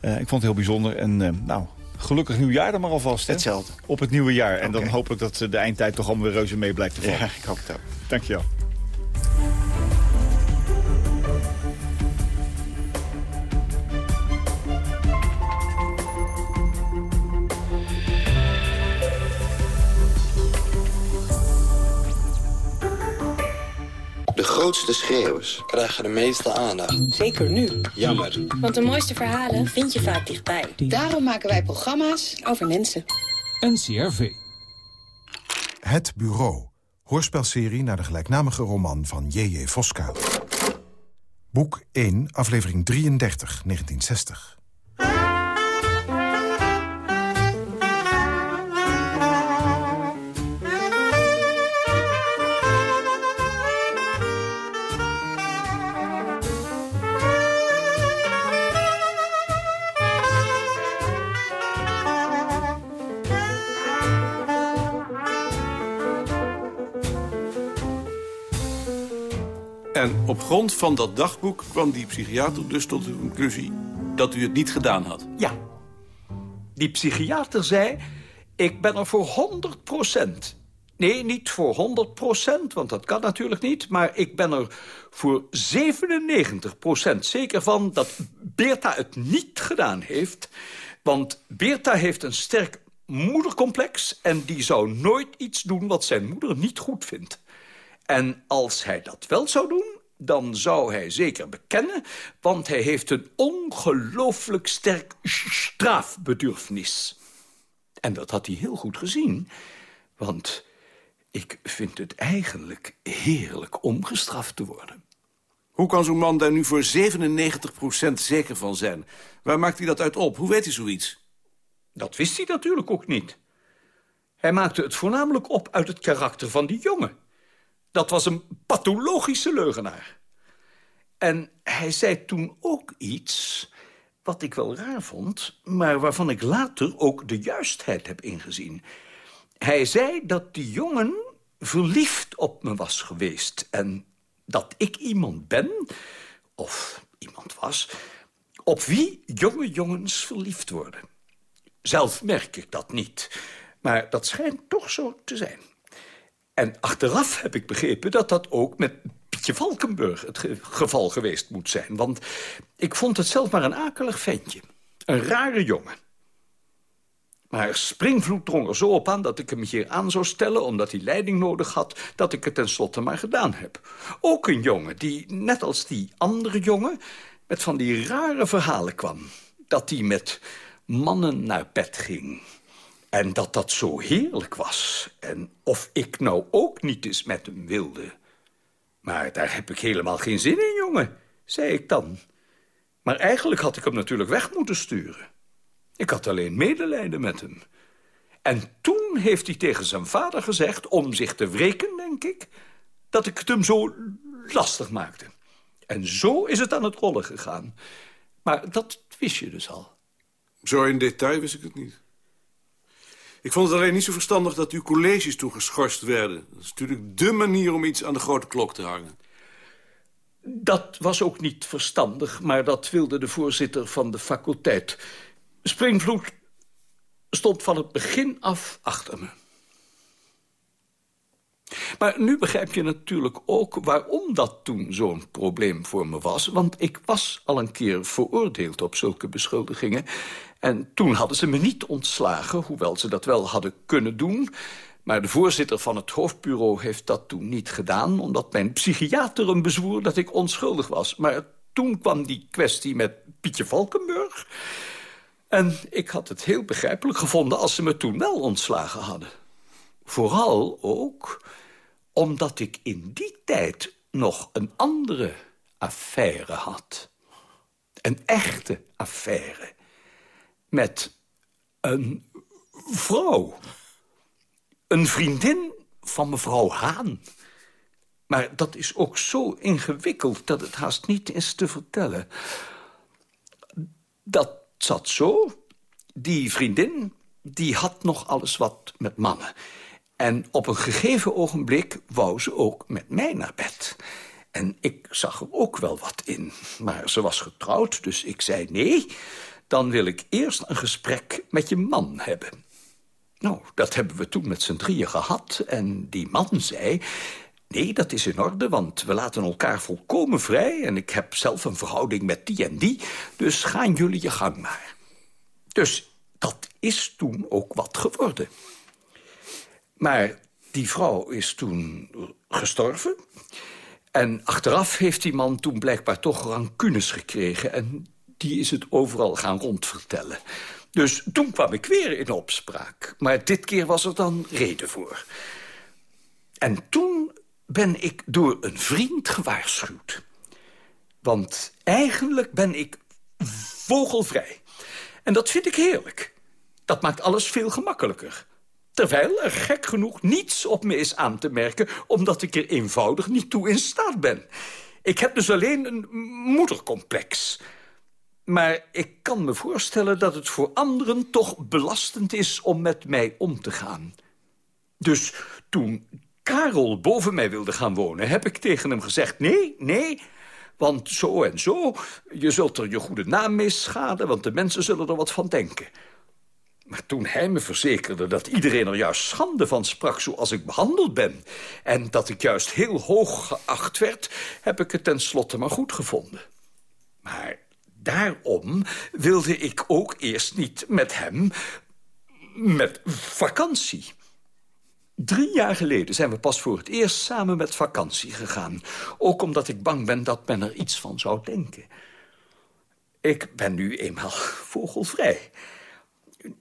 ik vond het heel bijzonder. En nou, gelukkig nieuwjaar dan maar alvast. Hè? Hetzelfde. Op het nieuwe jaar. En dan hoop ik dat de eindtijd toch allemaal weer reuze mee blijft te vallen. Ja, ik hoop het ook. Dank je wel. Grootste schreeuwers krijgen de meeste aandacht. Zeker nu. Jammer. Want de mooiste verhalen vind je vaak dichtbij. Daarom maken wij programma's over mensen. NCRV. Het Bureau. Hoorspelserie naar de gelijknamige roman van J.J. Voska. Boek 1, aflevering 33, 1960. En op grond van dat dagboek kwam die psychiater dus tot de conclusie dat u het niet gedaan had. Ja. Die psychiater zei, ik ben er voor 100 procent. Nee, niet voor 100 procent, want dat kan natuurlijk niet. Maar ik ben er voor 97 procent zeker van dat Beerta het niet gedaan heeft. Want Beerta heeft een sterk moedercomplex... en die zou nooit iets doen wat zijn moeder niet goed vindt. En als hij dat wel zou doen, dan zou hij zeker bekennen... want hij heeft een ongelooflijk sterk strafbedurfnis. En dat had hij heel goed gezien... Want ik vind het eigenlijk heerlijk om gestraft te worden. Hoe kan zo'n man daar nu voor 97% zeker van zijn? Waar maakt hij dat uit op? Hoe weet hij zoiets? Dat wist hij natuurlijk ook niet. Hij maakte het voornamelijk op uit het karakter van die jongen. Dat was een pathologische leugenaar. En hij zei toen ook iets wat ik wel raar vond... maar waarvan ik later ook de juistheid heb ingezien. Hij zei dat die jongen verliefd op me was geweest... en dat ik iemand ben, of iemand was... op wie jonge jongens verliefd worden. Zelf merk ik dat niet, maar dat schijnt toch zo te zijn. En achteraf heb ik begrepen dat dat ook met Pietje Valkenburg het geval geweest moet zijn. Want ik vond het zelf maar een akelig ventje. Een rare jongen. Maar Springvloed drong er zo op aan dat ik hem hier aan zou stellen... omdat hij leiding nodig had, dat ik het tenslotte maar gedaan heb. Ook een jongen die, net als die andere jongen... met van die rare verhalen kwam. Dat hij met mannen naar bed ging. En dat dat zo heerlijk was. En of ik nou ook niet eens met hem wilde. Maar daar heb ik helemaal geen zin in, jongen, zei ik dan. Maar eigenlijk had ik hem natuurlijk weg moeten sturen. Ik had alleen medelijden met hem. En toen heeft hij tegen zijn vader gezegd, om zich te wreken, denk ik... dat ik het hem zo lastig maakte. En zo is het aan het rollen gegaan. Maar dat wist je dus al. Zo in detail wist ik het niet. Ik vond het alleen niet zo verstandig dat uw colleges toen geschorst werden. Dat is natuurlijk dé manier om iets aan de grote klok te hangen. Dat was ook niet verstandig, maar dat wilde de voorzitter van de faculteit. Springvloed stond van het begin af achter me. Maar nu begrijp je natuurlijk ook waarom dat toen zo'n probleem voor me was. Want ik was al een keer veroordeeld op zulke beschuldigingen. En toen hadden ze me niet ontslagen, hoewel ze dat wel hadden kunnen doen. Maar de voorzitter van het hoofdbureau heeft dat toen niet gedaan... omdat mijn psychiater hem bezwoer dat ik onschuldig was. Maar toen kwam die kwestie met Pietje Valkenburg... En ik had het heel begrijpelijk gevonden als ze me toen wel ontslagen hadden. Vooral ook omdat ik in die tijd nog een andere affaire had. Een echte affaire. Met een vrouw. Een vriendin van mevrouw Haan. Maar dat is ook zo ingewikkeld dat het haast niet is te vertellen. Dat zat zo. Die vriendin, die had nog alles wat met mannen. En op een gegeven ogenblik wou ze ook met mij naar bed. En ik zag er ook wel wat in. Maar ze was getrouwd, dus ik zei nee. Dan wil ik eerst een gesprek met je man hebben. Nou, dat hebben we toen met z'n drieën gehad. En die man zei... Nee, dat is in orde, want we laten elkaar volkomen vrij... en ik heb zelf een verhouding met die en die... dus gaan jullie je gang maar. Dus dat is toen ook wat geworden. Maar die vrouw is toen gestorven. En achteraf heeft die man toen blijkbaar toch rancunes gekregen... en die is het overal gaan rondvertellen. Dus toen kwam ik weer in opspraak. Maar dit keer was er dan reden voor. En toen ben ik door een vriend gewaarschuwd. Want eigenlijk ben ik vogelvrij. En dat vind ik heerlijk. Dat maakt alles veel gemakkelijker. Terwijl er gek genoeg niets op me is aan te merken... omdat ik er eenvoudig niet toe in staat ben. Ik heb dus alleen een moedercomplex. Maar ik kan me voorstellen dat het voor anderen toch belastend is... om met mij om te gaan. Dus toen Karel boven mij wilde gaan wonen... heb ik tegen hem gezegd, nee, nee... Want zo en zo, je zult er je goede naam mee schaden... want de mensen zullen er wat van denken. Maar toen hij me verzekerde dat iedereen er juist schande van sprak... zoals ik behandeld ben... en dat ik juist heel hoog geacht werd... heb ik het tenslotte maar goed gevonden. Maar daarom wilde ik ook eerst niet met hem... met vakantie. Drie jaar geleden zijn we pas voor het eerst samen met vakantie gegaan. Ook omdat ik bang ben dat men er iets van zou denken. Ik ben nu eenmaal vogelvrij...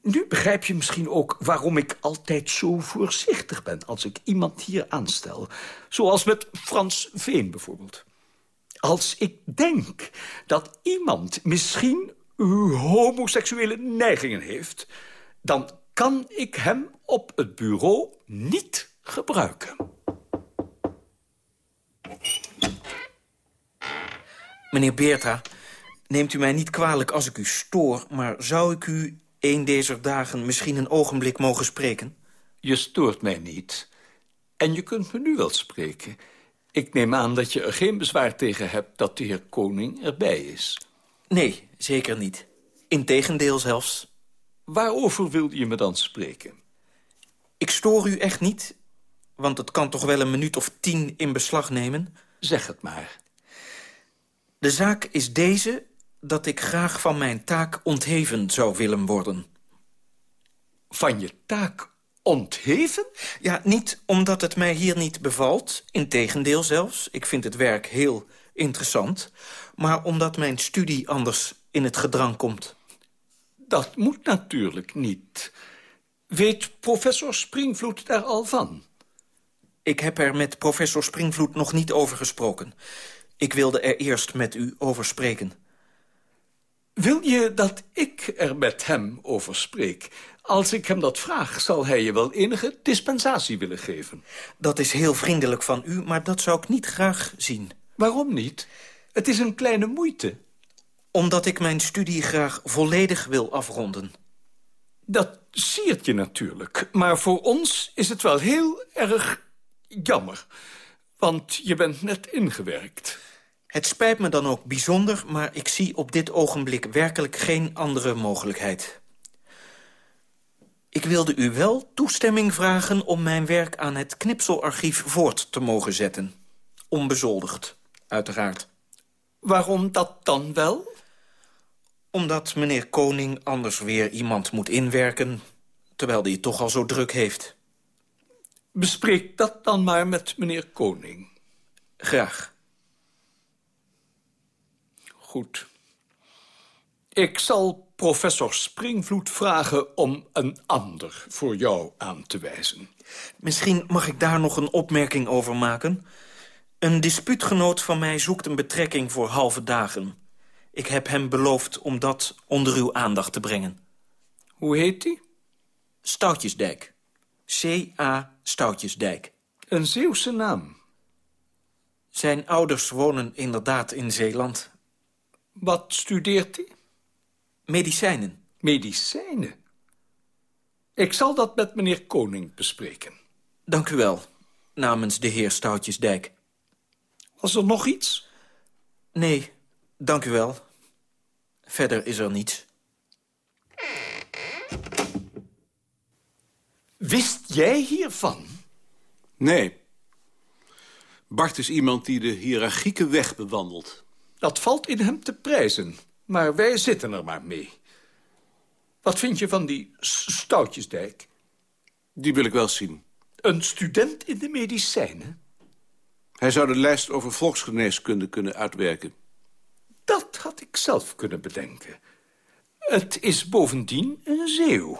Nu begrijp je misschien ook waarom ik altijd zo voorzichtig ben... als ik iemand hier aanstel. Zoals met Frans Veen bijvoorbeeld. Als ik denk dat iemand misschien homoseksuele neigingen heeft... dan kan ik hem op het bureau niet gebruiken. Meneer Beerta, neemt u mij niet kwalijk als ik u stoor... maar zou ik u een deze dagen misschien een ogenblik mogen spreken? Je stoort mij niet. En je kunt me nu wel spreken. Ik neem aan dat je er geen bezwaar tegen hebt dat de heer Koning erbij is. Nee, zeker niet. Integendeel zelfs. Waarover wil je me dan spreken? Ik stoor u echt niet, want het kan toch wel een minuut of tien in beslag nemen? Zeg het maar. De zaak is deze dat ik graag van mijn taak ontheven zou willen worden. Van je taak ontheven? Ja, niet omdat het mij hier niet bevalt. Integendeel zelfs. Ik vind het werk heel interessant. Maar omdat mijn studie anders in het gedrang komt. Dat moet natuurlijk niet. Weet professor Springvloed daar al van? Ik heb er met professor Springvloed nog niet over gesproken. Ik wilde er eerst met u over spreken. Wil je dat ik er met hem over spreek? Als ik hem dat vraag, zal hij je wel enige dispensatie willen geven. Dat is heel vriendelijk van u, maar dat zou ik niet graag zien. Waarom niet? Het is een kleine moeite. Omdat ik mijn studie graag volledig wil afronden. Dat siert je natuurlijk. Maar voor ons is het wel heel erg jammer. Want je bent net ingewerkt. Het spijt me dan ook bijzonder, maar ik zie op dit ogenblik werkelijk geen andere mogelijkheid. Ik wilde u wel toestemming vragen om mijn werk aan het knipselarchief voort te mogen zetten. Onbezoldigd, uiteraard. Waarom dat dan wel? Omdat meneer Koning anders weer iemand moet inwerken... terwijl hij het toch al zo druk heeft. Bespreek dat dan maar met meneer Koning. Graag. Goed. Ik zal professor Springvloed vragen om een ander voor jou aan te wijzen. Misschien mag ik daar nog een opmerking over maken. Een dispuutgenoot van mij zoekt een betrekking voor halve dagen. Ik heb hem beloofd om dat onder uw aandacht te brengen. Hoe heet hij? Stoutjesdijk. C.A. Stoutjesdijk. Een Zeeuwse naam. Zijn ouders wonen inderdaad in Zeeland. Wat studeert hij? Medicijnen. Medicijnen? Ik zal dat met meneer Koning bespreken. Dank u wel, namens de heer Stoutjesdijk. Was er nog iets? Nee, dank u wel. Verder is er niets. Wist jij hiervan? Nee. Bart is iemand die de hiërarchieke weg bewandelt. Dat valt in hem te prijzen, maar wij zitten er maar mee. Wat vind je van die Stoutjesdijk? Die wil ik wel zien. Een student in de medicijnen? Hij zou de lijst over volksgeneeskunde kunnen uitwerken. Dat had ik zelf kunnen bedenken. Het is bovendien een zeeuw.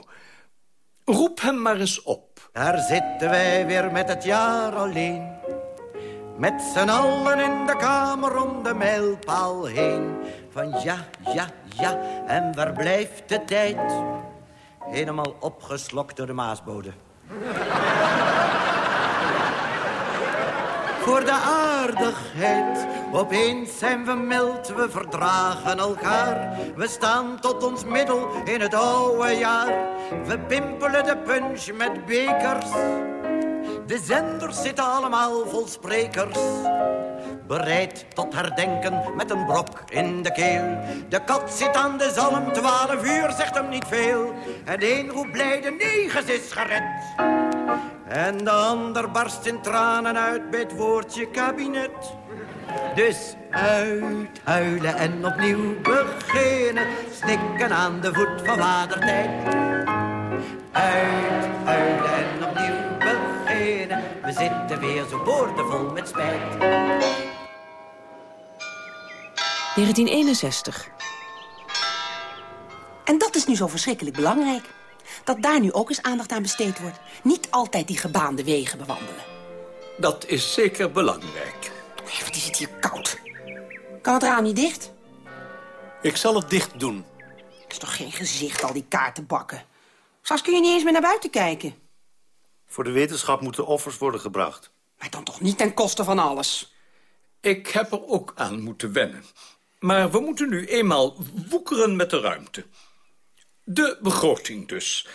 Roep hem maar eens op. Daar zitten wij weer met het jaar alleen. Met z'n allen in de kamer om de mijlpaal heen. Van ja, ja, ja, en waar blijft de tijd? Helemaal opgeslokt door de maasbode. Voor de aardigheid, opeens zijn we mild, we verdragen elkaar. We staan tot ons middel in het oude jaar. We pimpelen de punch met bekers. De zenders zitten allemaal vol sprekers. Bereid tot herdenken met een brok in de keel. De kat zit aan de zalm, twaalf uur zegt hem niet veel. En één roept blij, de negens is gered. En de ander barst in tranen uit bij het woordje kabinet. Dus uithuilen en opnieuw beginnen. Snikken aan de voet van vadertijd. Uithuilen en opnieuw We zitten weer zo boordevol met spijt. 1961. En dat is nu zo verschrikkelijk belangrijk. Dat daar nu ook eens aandacht aan besteed wordt. Niet altijd die gebaande wegen bewandelen. Dat is zeker belangrijk. Wat is het hier koud. Kan het raam niet dicht? Ik zal het dicht doen. Het is toch geen gezicht, al die kaartenbakken. Straks kun je niet eens meer naar buiten kijken. Voor de wetenschap moeten offers worden gebracht. Maar dan toch niet ten koste van alles. Ik heb er ook aan moeten wennen. Maar we moeten nu eenmaal woekeren met de ruimte. De begroting dus.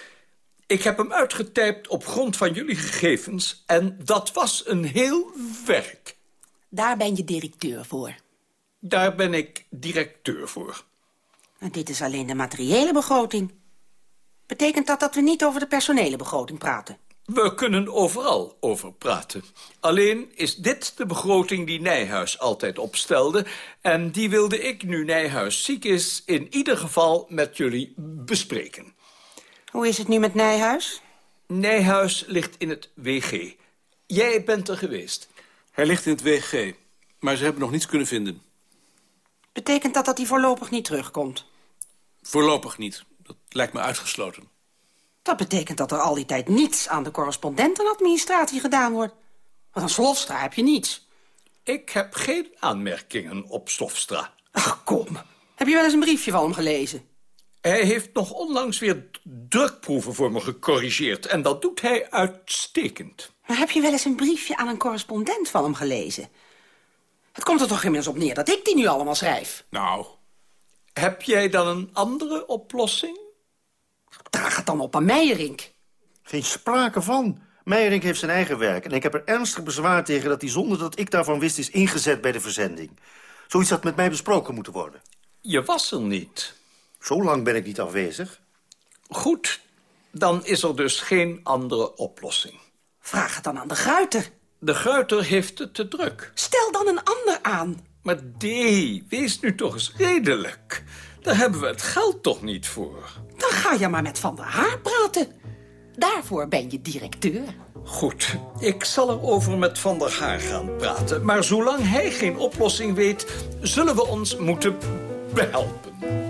Ik heb hem uitgetypt op grond van jullie gegevens... en dat was een heel werk. Daar ben je directeur voor. Daar ben ik directeur voor. En dit is alleen de materiële begroting. Betekent dat dat we niet over de personele begroting praten? We kunnen overal over praten. Alleen is dit de begroting die Nijhuis altijd opstelde... en die wilde ik, nu Nijhuis ziek is, in ieder geval met jullie bespreken. Hoe is het nu met Nijhuis? Nijhuis ligt in het WG. Jij bent er geweest. Hij ligt in het WG, maar ze hebben nog niets kunnen vinden. Betekent dat dat hij voorlopig niet terugkomt? Voorlopig niet. Dat lijkt me uitgesloten. Dat betekent dat er al die tijd niets aan de correspondentenadministratie gedaan wordt. Want aan Slofstra heb je niets. Ik heb geen aanmerkingen op Slofstra. Ach, kom. Heb je wel eens een briefje van hem gelezen? Hij heeft nog onlangs weer drukproeven voor me gecorrigeerd. En dat doet hij uitstekend. Maar heb je wel eens een briefje aan een correspondent van hem gelezen? Het komt er toch inmiddels op neer dat ik die nu allemaal schrijf? Nou. Heb jij dan een andere oplossing? Draag het dan op aan Meijerink. Geen sprake van. Meijerink heeft zijn eigen werk. En ik heb er ernstig bezwaar tegen dat hij zonder dat ik daarvan wist... is ingezet bij de verzending. Zoiets had met mij besproken moeten worden. Je was er niet. Zo lang ben ik niet afwezig. Goed, dan is er dus geen andere oplossing. Vraag het dan aan de Gruiter. De Gruiter heeft het te druk. Stel dan een ander aan. Maar D, wees nu toch eens redelijk. Daar hebben we het geld toch niet voor. Dan ga je maar met Van der Haar praten. Daarvoor ben je directeur. Goed, ik zal erover met Van der Haar gaan praten. Maar zolang hij geen oplossing weet, zullen we ons moeten behelpen.